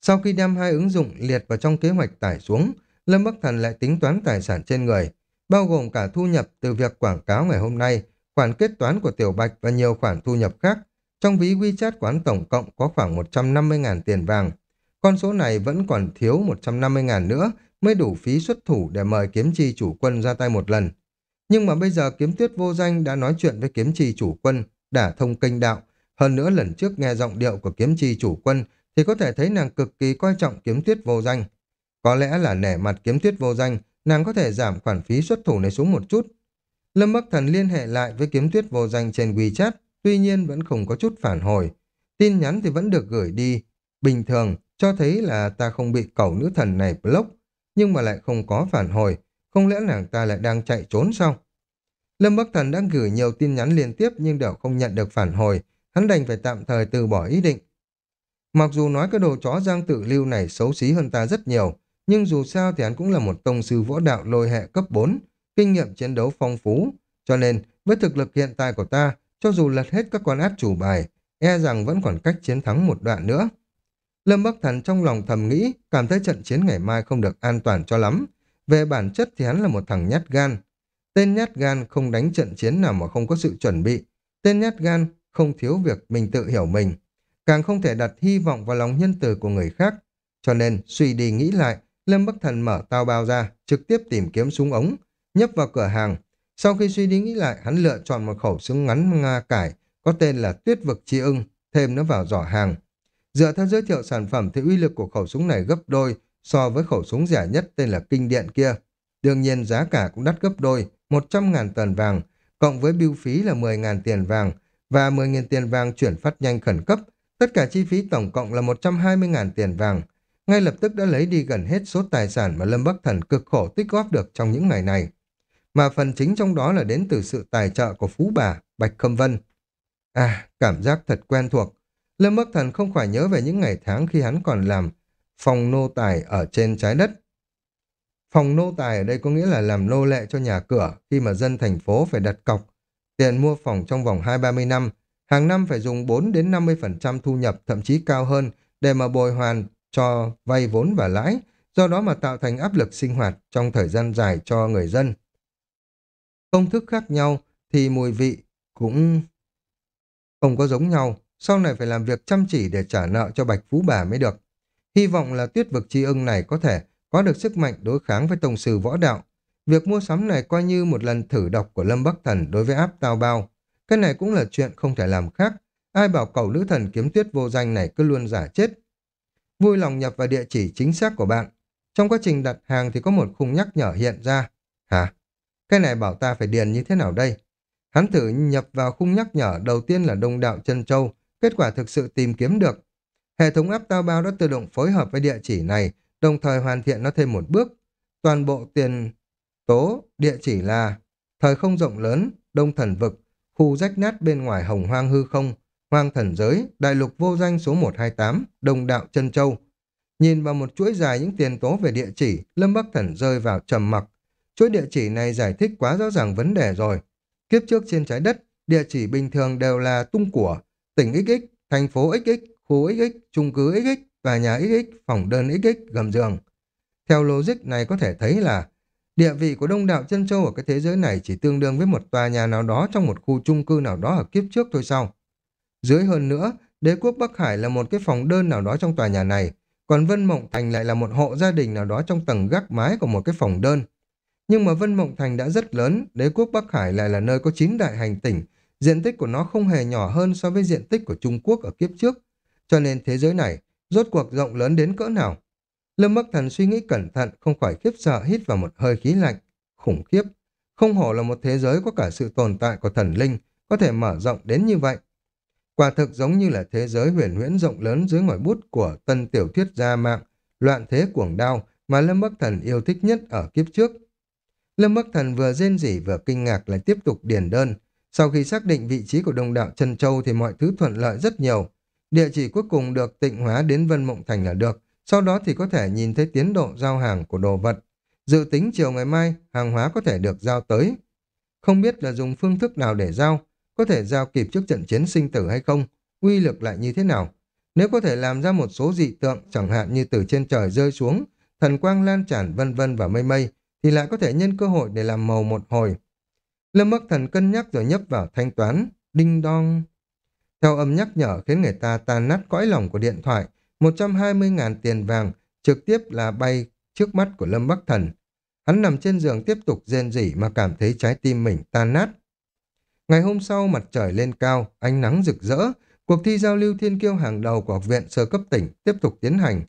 A: Sau khi đem hai ứng dụng liệt vào trong kế hoạch tải xuống, Lâm Bắc Thần lại tính toán tài sản trên người, bao gồm cả thu nhập từ việc quảng cáo ngày hôm nay, khoản kết toán của Tiểu Bạch và nhiều khoản thu nhập khác. Trong ví WeChat quán tổng cộng có khoảng 150.000 tiền vàng. Con số này vẫn còn thiếu 150.000 nữa mới đủ phí xuất thủ để mời kiếm chi chủ quân ra tay một lần. Nhưng mà bây giờ kiếm tuyết vô danh đã nói chuyện với kiếm chi chủ quân, đã thông kênh đạo. Hơn nữa lần trước nghe giọng điệu của kiếm chi chủ quân thì có thể thấy nàng cực kỳ coi trọng kiếm tuyết vô danh. Có lẽ là nể mặt kiếm tuyết vô danh, nàng có thể giảm khoản phí xuất thủ này xuống một chút. Lâm Bắc Thần liên hệ lại với kiếm tuyết vô danh trên WeChat, tuy nhiên vẫn không có chút phản hồi. Tin nhắn thì vẫn được gửi đi. Bình thường, cho thấy là ta không bị cầu nữ thần này block, nhưng mà lại không có phản hồi. Không lẽ nàng ta lại đang chạy trốn sao? Lâm Bắc Thần đã gửi nhiều tin nhắn liên tiếp nhưng đều không nhận được phản hồi. Hắn đành phải tạm thời từ bỏ ý định. Mặc dù nói cái đồ chó giang tự lưu này xấu xí hơn ta rất nhiều, nhưng dù sao thì hắn cũng là một tông sư võ đạo lôi hệ cấp 4, kinh nghiệm chiến đấu phong phú. Cho nên, với thực lực hiện tại của ta, cho dù lật hết các con át chủ bài, e rằng vẫn còn cách chiến thắng một đoạn nữa. Lâm Bắc Thần trong lòng thầm nghĩ, cảm thấy trận chiến ngày mai không được an toàn cho lắm. Về bản chất thì hắn là một thằng nhát gan. Tên nhát gan không đánh trận chiến nào mà không có sự chuẩn bị. Tên nhát gan không thiếu việc mình tự hiểu mình. Càng không thể đặt hy vọng vào lòng nhân từ của người khác. Cho nên, suy đi nghĩ lại, Lâm Bắc Thần mở tao bao ra, trực tiếp tìm kiếm súng ống, nhấp vào cửa hàng. Sau khi suy đi nghĩ lại, hắn lựa chọn một khẩu súng ngắn Nga cải, có tên là Tuyết vực chi ưng, thêm nó vào giỏ hàng. Dựa theo giới thiệu sản phẩm thì uy lực của khẩu súng này gấp đôi so với khẩu súng rẻ nhất tên là Kinh Điện kia. Đương nhiên giá cả cũng đắt gấp đôi, 100.000 tần vàng, cộng với biêu phí là 10.000 tiền vàng và 10.000 tiền vàng chuyển phát nhanh khẩn cấp. Tất cả chi phí tổng cộng là 120.000 tiền vàng. Ngay lập tức đã lấy đi gần hết số tài sản mà Lâm Bắc Thần cực khổ tích góp được trong những ngày này. Mà phần chính trong đó là đến từ sự tài trợ của Phú Bà, Bạch Khâm Vân. À, cảm giác thật quen thuộc. Lâm Bắc Thần không khỏi nhớ về những ngày tháng khi hắn còn làm phòng nô tài ở trên trái đất. Phòng nô tài ở đây có nghĩa là làm nô lệ cho nhà cửa khi mà dân thành phố phải đặt cọc. Tiền mua phòng trong vòng 2-30 năm, hàng năm phải dùng 4 đến 50% thu nhập thậm chí cao hơn để mà bồi hoàn cho vay vốn và lãi, do đó mà tạo thành áp lực sinh hoạt trong thời gian dài cho người dân. Công thức khác nhau thì mùi vị cũng không có giống nhau, sau này phải làm việc chăm chỉ để trả nợ cho Bạch Phú Bà mới được. Hy vọng là tuyết vực chi ưng này có thể có được sức mạnh đối kháng với tổng sư võ đạo. Việc mua sắm này coi như một lần thử độc của Lâm Bắc Thần đối với áp tao bao. Cái này cũng là chuyện không thể làm khác. Ai bảo cầu nữ thần kiếm tuyết vô danh này cứ luôn giả chết. Vui lòng nhập vào địa chỉ chính xác của bạn. Trong quá trình đặt hàng thì có một khung nhắc nhở hiện ra. Hả? Cái này bảo ta phải điền như thế nào đây? Hắn thử nhập vào khung nhắc nhở đầu tiên là đông đạo chân châu, kết quả thực sự tìm kiếm được. Hệ thống áp tao bao đã tự động phối hợp với địa chỉ này, đồng thời hoàn thiện nó thêm một bước. Toàn bộ tiền tố địa chỉ là thời không rộng lớn, đông thần vực, khu rách nát bên ngoài hồng hoang hư không, hoang thần giới, đại lục vô danh số 128, đông đạo chân châu. Nhìn vào một chuỗi dài những tiền tố về địa chỉ, Lâm Bắc Thần rơi vào trầm mặc. Chuỗi địa chỉ này giải thích quá rõ ràng vấn đề rồi. Kiếp trước trên trái đất, địa chỉ bình thường đều là tung của, tỉnh XX, thành phố XX, khu XX, chung cư XX, và nhà XX, phòng đơn XX, gầm giường. Theo logic này có thể thấy là địa vị của đông đạo chân châu ở cái thế giới này chỉ tương đương với một tòa nhà nào đó trong một khu chung cư nào đó ở kiếp trước thôi sao. Dưới hơn nữa, đế quốc Bắc Hải là một cái phòng đơn nào đó trong tòa nhà này, còn Vân Mộng Thành lại là một hộ gia đình nào đó trong tầng gác mái của một cái phòng đơn. Nhưng mà Vân Mộng Thành đã rất lớn, đế quốc Bắc Hải lại là nơi có chín đại hành tỉnh, diện tích của nó không hề nhỏ hơn so với diện tích của Trung Quốc ở kiếp trước. Cho nên thế giới này rốt cuộc rộng lớn đến cỡ nào? Lâm Bắc Thần suy nghĩ cẩn thận, không khỏi khiếp sợ hít vào một hơi khí lạnh. Khủng khiếp. Không hổ là một thế giới có cả sự tồn tại của thần linh, có thể mở rộng đến như vậy. Quả thực giống như là thế giới huyền huyễn rộng lớn dưới ngòi bút của tân tiểu thuyết gia mạng, loạn thế cuồng đao mà Lâm Bắc Thần yêu thích nhất ở kiếp trước. Lâm Bắc Thần vừa rên rỉ vừa kinh ngạc lại tiếp tục điền đơn. Sau khi xác định vị trí của đông đạo Trân Châu thì mọi thứ thuận lợi rất nhiều. Địa chỉ cuối cùng được tịnh hóa đến Vân Mộng Thành là được, sau đó thì có thể nhìn thấy tiến độ giao hàng của đồ vật. Dự tính chiều ngày mai, hàng hóa có thể được giao tới. Không biết là dùng phương thức nào để giao, có thể giao kịp trước trận chiến sinh tử hay không, uy lực lại như thế nào. Nếu có thể làm ra một số dị tượng, chẳng hạn như từ trên trời rơi xuống, thần quang lan tràn vân vân và mây mây, thì lại có thể nhân cơ hội để làm màu một hồi. Lâm Bắc Thần cân nhắc rồi nhấp vào thanh toán, đinh đong. Theo âm nhắc nhở khiến người ta tan nát cõi lòng của điện thoại, 120.000 tiền vàng trực tiếp là bay trước mắt của Lâm Bắc Thần. Hắn nằm trên giường tiếp tục rên rỉ mà cảm thấy trái tim mình tan nát. Ngày hôm sau mặt trời lên cao, ánh nắng rực rỡ, cuộc thi giao lưu thiên kiêu hàng đầu của học viện sơ cấp tỉnh tiếp tục tiến hành.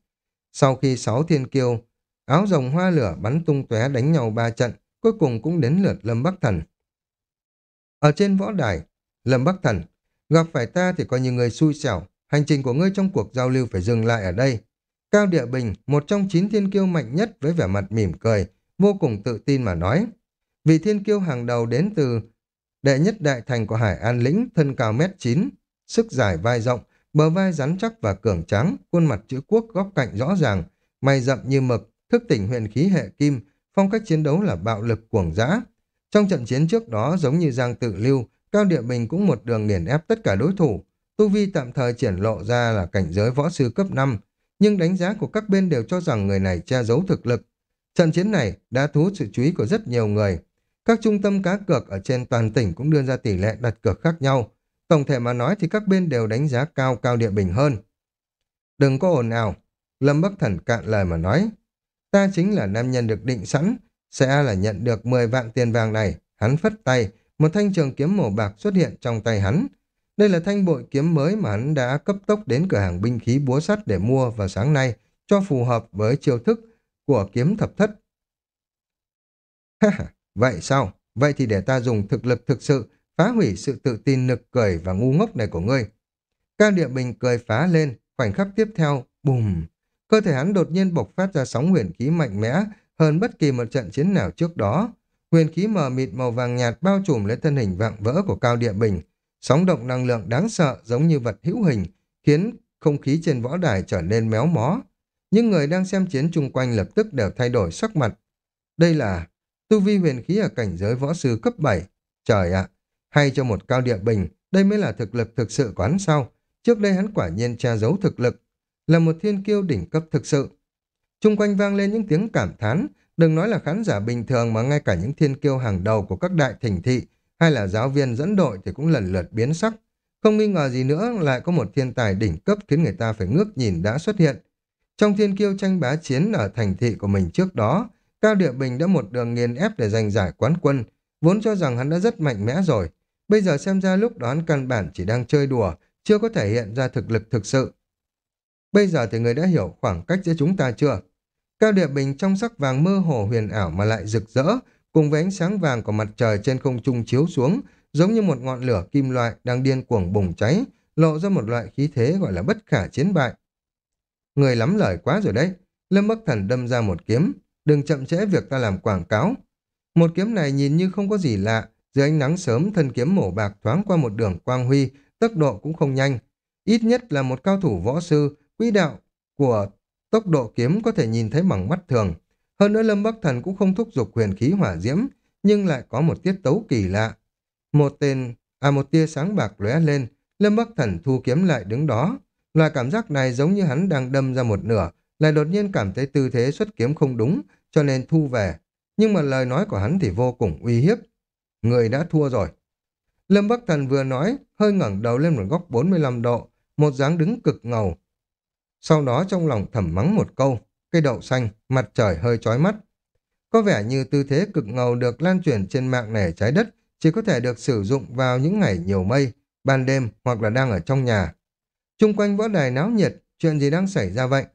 A: Sau khi sáu thiên kiêu, áo rồng hoa lửa bắn tung tóe đánh nhau ba trận, cuối cùng cũng đến lượt Lâm Bắc Thần. Ở trên võ đài, Lâm Bắc Thần, gặp phải ta thì coi như người xui xẻo, hành trình của ngươi trong cuộc giao lưu phải dừng lại ở đây. Cao Địa Bình, một trong chín thiên kiêu mạnh nhất với vẻ mặt mỉm cười, vô cùng tự tin mà nói. Vị thiên kiêu hàng đầu đến từ đệ nhất đại thành của Hải An Lĩnh, thân cao mét 9, sức dài vai rộng, bờ vai rắn chắc và cường tráng, khuôn mặt chữ quốc góc cạnh rõ ràng, mày rậm như mực, thức tỉnh huyền khí hệ kim, phong cách chiến đấu là bạo lực cuồng dã. Trong trận chiến trước đó giống như Giang Tự Lưu, Cao Địa Bình cũng một đường nghiền ép tất cả đối thủ. Tu Vi tạm thời triển lộ ra là cảnh giới võ sư cấp 5, nhưng đánh giá của các bên đều cho rằng người này che giấu thực lực. Trận chiến này đã thu hút sự chú ý của rất nhiều người. Các trung tâm cá cược ở trên toàn tỉnh cũng đưa ra tỷ lệ đặt cược khác nhau. Tổng thể mà nói thì các bên đều đánh giá cao Cao Địa Bình hơn. Đừng có ồn ào. Lâm Bắc Thần cạn lời mà nói. Ta chính là nam nhân được định sẵn, sẽ là nhận được 10 vạn tiền vàng này. Hắn phất tay, một thanh trường kiếm màu bạc xuất hiện trong tay hắn. Đây là thanh bội kiếm mới mà hắn đã cấp tốc đến cửa hàng binh khí búa sắt để mua vào sáng nay, cho phù hợp với chiêu thức của kiếm thập thất. vậy sao? Vậy thì để ta dùng thực lực thực sự phá hủy sự tự tin nực cười và ngu ngốc này của ngươi. Cao Địa Bình cười phá lên, khoảnh khắc tiếp theo, bùm. Cơ thể hắn đột nhiên bộc phát ra sóng huyền khí mạnh mẽ hơn bất kỳ một trận chiến nào trước đó. Huyền khí mờ mịt màu vàng nhạt bao trùm lấy thân hình vạm vỡ của Cao Địa Bình. Sóng động năng lượng đáng sợ giống như vật hữu hình, khiến không khí trên võ đài trở nên méo mó. Những người đang xem chiến chung quanh lập tức đều thay đổi sắc mặt. Đây là tu vi huyền khí ở cảnh giới võ sư cấp 7. Trời ạ, hay cho một Cao Địa Bình, đây mới là thực lực thực sự của hắn sao? Trước đây hắn quả nhiên che giấu thực lực, là một thiên kiêu đỉnh cấp thực sự. Trung quanh vang lên những tiếng cảm thán, đừng nói là khán giả bình thường mà ngay cả những thiên kiêu hàng đầu của các đại thành thị hay là giáo viên dẫn đội thì cũng lần lượt biến sắc. Không nghi ngờ gì nữa lại có một thiên tài đỉnh cấp khiến người ta phải ngước nhìn đã xuất hiện. Trong thiên kiêu tranh bá chiến ở thành thị của mình trước đó, Cao Địa Bình đã một đường nghiền ép để giành giải quán quân, vốn cho rằng hắn đã rất mạnh mẽ rồi. Bây giờ xem ra lúc đó hắn căn bản chỉ đang chơi đùa, chưa có thể hiện ra thực lực thực sự. Bây giờ thì người đã hiểu khoảng cách giữa chúng ta chưa? Cao địa bình trong sắc vàng mơ hồ huyền ảo mà lại rực rỡ, cùng với ánh sáng vàng của mặt trời trên không trung chiếu xuống, giống như một ngọn lửa kim loại đang điên cuồng bùng cháy, lộ ra một loại khí thế gọi là bất khả chiến bại. Người lắm lời quá rồi đấy. Lâm Bắc Thần đâm ra một kiếm, đừng chậm trễ việc ta làm quảng cáo. Một kiếm này nhìn như không có gì lạ, dưới ánh nắng sớm thân kiếm mổ bạc thoáng qua một đường quang huy, tốc độ cũng không nhanh. Ít nhất là một cao thủ võ sư, quỹ đạo của tốc độ kiếm có thể nhìn thấy bằng mắt thường. Hơn nữa Lâm Bắc Thần cũng không thúc giục huyền khí hỏa diễm, nhưng lại có một tiết tấu kỳ lạ. Một tên, à một tia sáng bạc lóe lên, Lâm Bắc Thần thu kiếm lại đứng đó. Loại cảm giác này giống như hắn đang đâm ra một nửa, lại đột nhiên cảm thấy tư thế xuất kiếm không đúng, cho nên thu về. Nhưng mà lời nói của hắn thì vô cùng uy hiếp. Người đã thua rồi. Lâm Bắc Thần vừa nói, hơi ngẩng đầu lên một góc 45 độ, một dáng đứng cực ngầu. Sau đó trong lòng thầm mắng một câu, cây đậu xanh, mặt trời hơi chói mắt. Có vẻ như tư thế cực ngầu được lan truyền trên mạng này trái đất chỉ có thể được sử dụng vào những ngày nhiều mây, ban đêm hoặc là đang ở trong nhà. Trung quanh võ đài náo nhiệt, chuyện gì đang xảy ra vậy?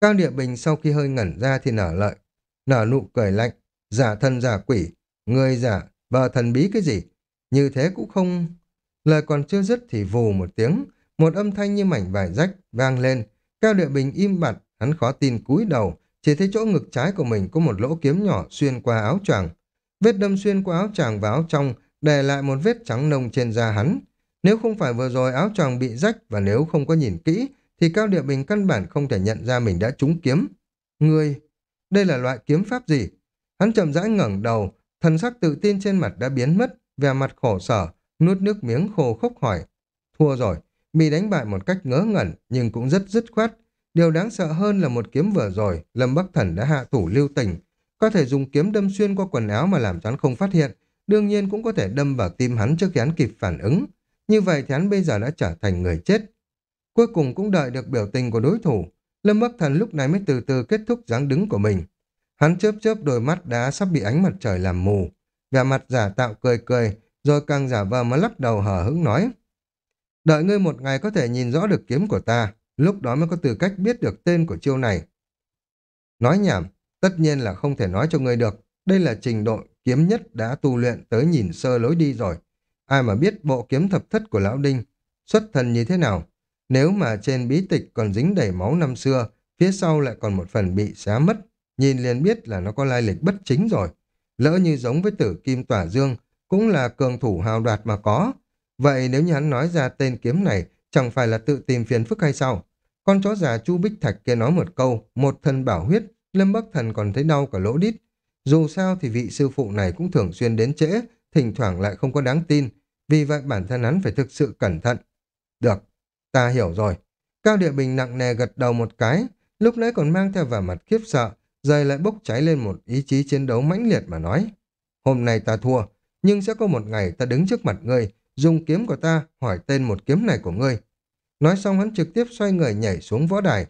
A: Cao Địa Bình sau khi hơi ngẩn ra thì nở lợi, nở nụ cười lạnh, giả thân giả quỷ, người giả, vợ thần bí cái gì? Như thế cũng không... Lời còn chưa dứt thì vù một tiếng, một âm thanh như mảnh vải rách vang lên. Cao Địa Bình im bặt, hắn khó tin cúi đầu, chỉ thấy chỗ ngực trái của mình có một lỗ kiếm nhỏ xuyên qua áo choàng. Vết đâm xuyên qua áo choàng và áo trong để lại một vết trắng nông trên da hắn. Nếu không phải vừa rồi áo choàng bị rách và nếu không có nhìn kỹ, thì Cao Địa Bình căn bản không thể nhận ra mình đã trúng kiếm. Ngươi, đây là loại kiếm pháp gì? Hắn chậm rãi ngẩng đầu, thần sắc tự tin trên mặt đã biến mất, vẻ mặt khổ sở, nuốt nước miếng khô khốc hỏi. Thua rồi, bị đánh bại một cách ngớ ngẩn nhưng cũng rất dứt khoát. Điều đáng sợ hơn là một kiếm vừa rồi, Lâm Bắc Thần đã hạ thủ lưu tình. Có thể dùng kiếm đâm xuyên qua quần áo mà làm cho hắn không phát hiện, đương nhiên cũng có thể đâm vào tim hắn trước khi hắn kịp phản ứng. Như vậy thì hắn bây giờ đã trở thành người chết. Cuối cùng cũng đợi được biểu tình của đối thủ. Lâm Bắc Thần lúc này mới từ từ kết thúc dáng đứng của mình. Hắn chớp chớp đôi mắt đã sắp bị ánh mặt trời làm mù. Vẻ mặt giả tạo cười cười, rồi càng giả vờ mà lắc đầu hờ hững nói. Đợi ngươi một ngày có thể nhìn rõ được kiếm của ta, lúc đó mới có tư cách biết được tên của chiêu này. Nói nhảm, tất nhiên là không thể nói cho ngươi được. Đây là trình độ kiếm nhất đã tu luyện tới nhìn sơ lối đi rồi. Ai mà biết bộ kiếm thập thất của Lão Đinh xuất thần như thế nào. Nếu mà trên bí tịch còn dính đầy máu năm xưa, phía sau lại còn một phần bị xá mất, nhìn liền biết là nó có lai lịch bất chính rồi. Lỡ như giống với tử kim tỏa dương, cũng là cường thủ hào đoạt mà có. Vậy nếu như hắn nói ra tên kiếm này, chẳng phải là tự tìm phiền phức hay sao? Con chó già Chu Bích Thạch kia nói một câu, một thân bảo huyết, Lâm Bắc Thần còn thấy đau cả lỗ đít. Dù sao thì vị sư phụ này cũng thường xuyên đến trễ, thỉnh thoảng lại không có đáng tin, vì vậy bản thân hắn phải thực sự cẩn thận. Được, ta hiểu rồi. Cao Địa Bình nặng nề gật đầu một cái, lúc nãy còn mang theo vẻ mặt khiếp sợ, giờ lại bốc cháy lên một ý chí chiến đấu mãnh liệt mà nói. Hôm nay ta thua, nhưng sẽ có một ngày ta đứng trước mặt ngươi, dùng kiếm của ta hỏi tên một kiếm này của ngươi. Nói xong hắn trực tiếp xoay người nhảy xuống võ đài.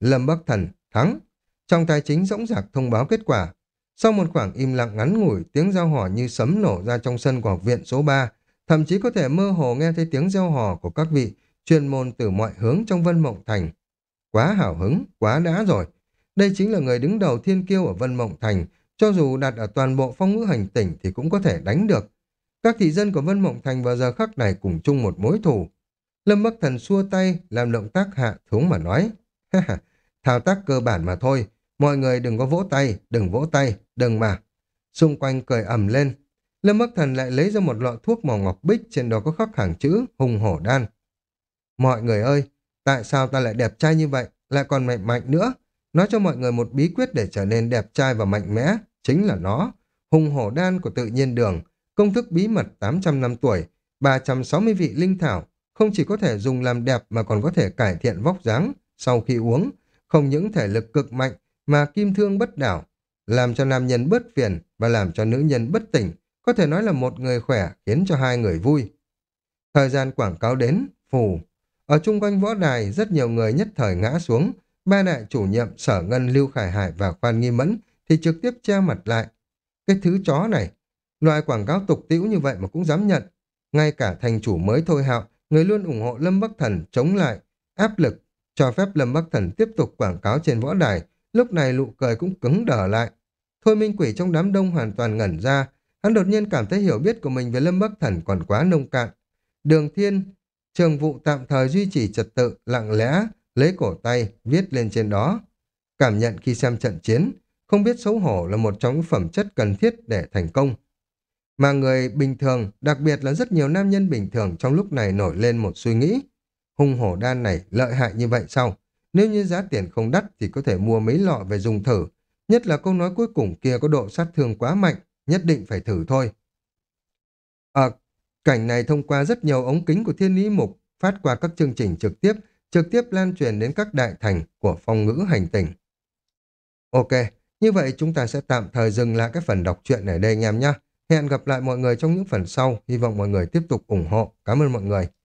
A: Lâm Bắc Thần, thắng. Trong tài chính rỗng rạc thông báo kết quả. Sau một khoảng im lặng ngắn ngủi, tiếng giao hò như sấm nổ ra trong sân của học viện số 3, thậm chí có thể mơ hồ nghe thấy tiếng giao hò của các vị chuyên môn từ mọi hướng trong Vân Mộng Thành. Quá hào hứng, quá đã rồi. Đây chính là người đứng đầu thiên kiêu ở Vân Mộng Thành, cho dù đặt ở toàn bộ phong ngữ hành tỉnh thì cũng có thể đánh được. Các thị dân của Vân Mộng Thành vào giờ khắc này cùng chung một mối thù. Lâm Bắc Thần xua tay, làm động tác hạ xuống mà nói. Thao tác cơ bản mà thôi, mọi người đừng có vỗ tay, đừng vỗ tay, đừng mà. Xung quanh cười ầm lên. Lâm Bắc Thần lại lấy ra một lọ thuốc màu ngọc bích trên đó có khắc hàng chữ hùng hổ đan. Mọi người ơi, tại sao ta lại đẹp trai như vậy, lại còn mạnh mạnh nữa? Nói cho mọi người một bí quyết để trở nên đẹp trai và mạnh mẽ, chính là nó. Hùng hổ đan của tự nhiên đường, công thức bí mật 800 năm tuổi, 360 vị linh thảo, không chỉ có thể dùng làm đẹp mà còn có thể cải thiện vóc dáng sau khi uống, không những thể lực cực mạnh mà kim thương bất đảo, làm cho nam nhân bớt phiền và làm cho nữ nhân bất tỉnh, có thể nói là một người khỏe khiến cho hai người vui. Thời gian quảng cáo đến, phù. Ở chung quanh võ đài, rất nhiều người nhất thời ngã xuống, ba đại chủ nhiệm Sở Ngân Lưu Khải Hải và Khoan Nghi Mẫn thì trực tiếp che mặt lại. Cái thứ chó này, loại quảng cáo tục tĩu như vậy mà cũng dám nhận. Ngay cả thành chủ mới thôi hạo, người luôn ủng hộ Lâm Bắc Thần chống lại, áp lực, cho phép Lâm Bắc Thần tiếp tục quảng cáo trên võ đài, lúc này nụ cười cũng cứng đờ lại. Thôi Minh Quỷ trong đám đông hoàn toàn ngẩn ra, hắn đột nhiên cảm thấy hiểu biết của mình về Lâm Bắc Thần còn quá nông cạn. Đường Thiên, trường vụ tạm thời duy trì trật tự, lặng lẽ, lấy cổ tay, viết lên trên đó. Cảm nhận khi xem trận chiến, không biết xấu hổ là một trong những phẩm chất cần thiết để thành công. Mà người bình thường, đặc biệt là rất nhiều nam nhân bình thường trong lúc này nổi lên một suy nghĩ. Hung hổ đan này lợi hại như vậy sao? Nếu như giá tiền không đắt thì có thể mua mấy lọ về dùng thử. Nhất là câu nói cuối cùng kia có độ sát thương quá mạnh, nhất định phải thử thôi. Ở cảnh này thông qua rất nhiều ống kính của thiên lý mục, phát qua các chương trình trực tiếp, trực tiếp lan truyền đến các đại thành của phong ngữ hành tình. Ok, như vậy chúng ta sẽ tạm thời dừng lại cái phần đọc truyện ở đây anh em nhé. Hẹn gặp lại mọi người trong những phần sau, hy vọng mọi người tiếp tục ủng hộ. Cảm ơn mọi người.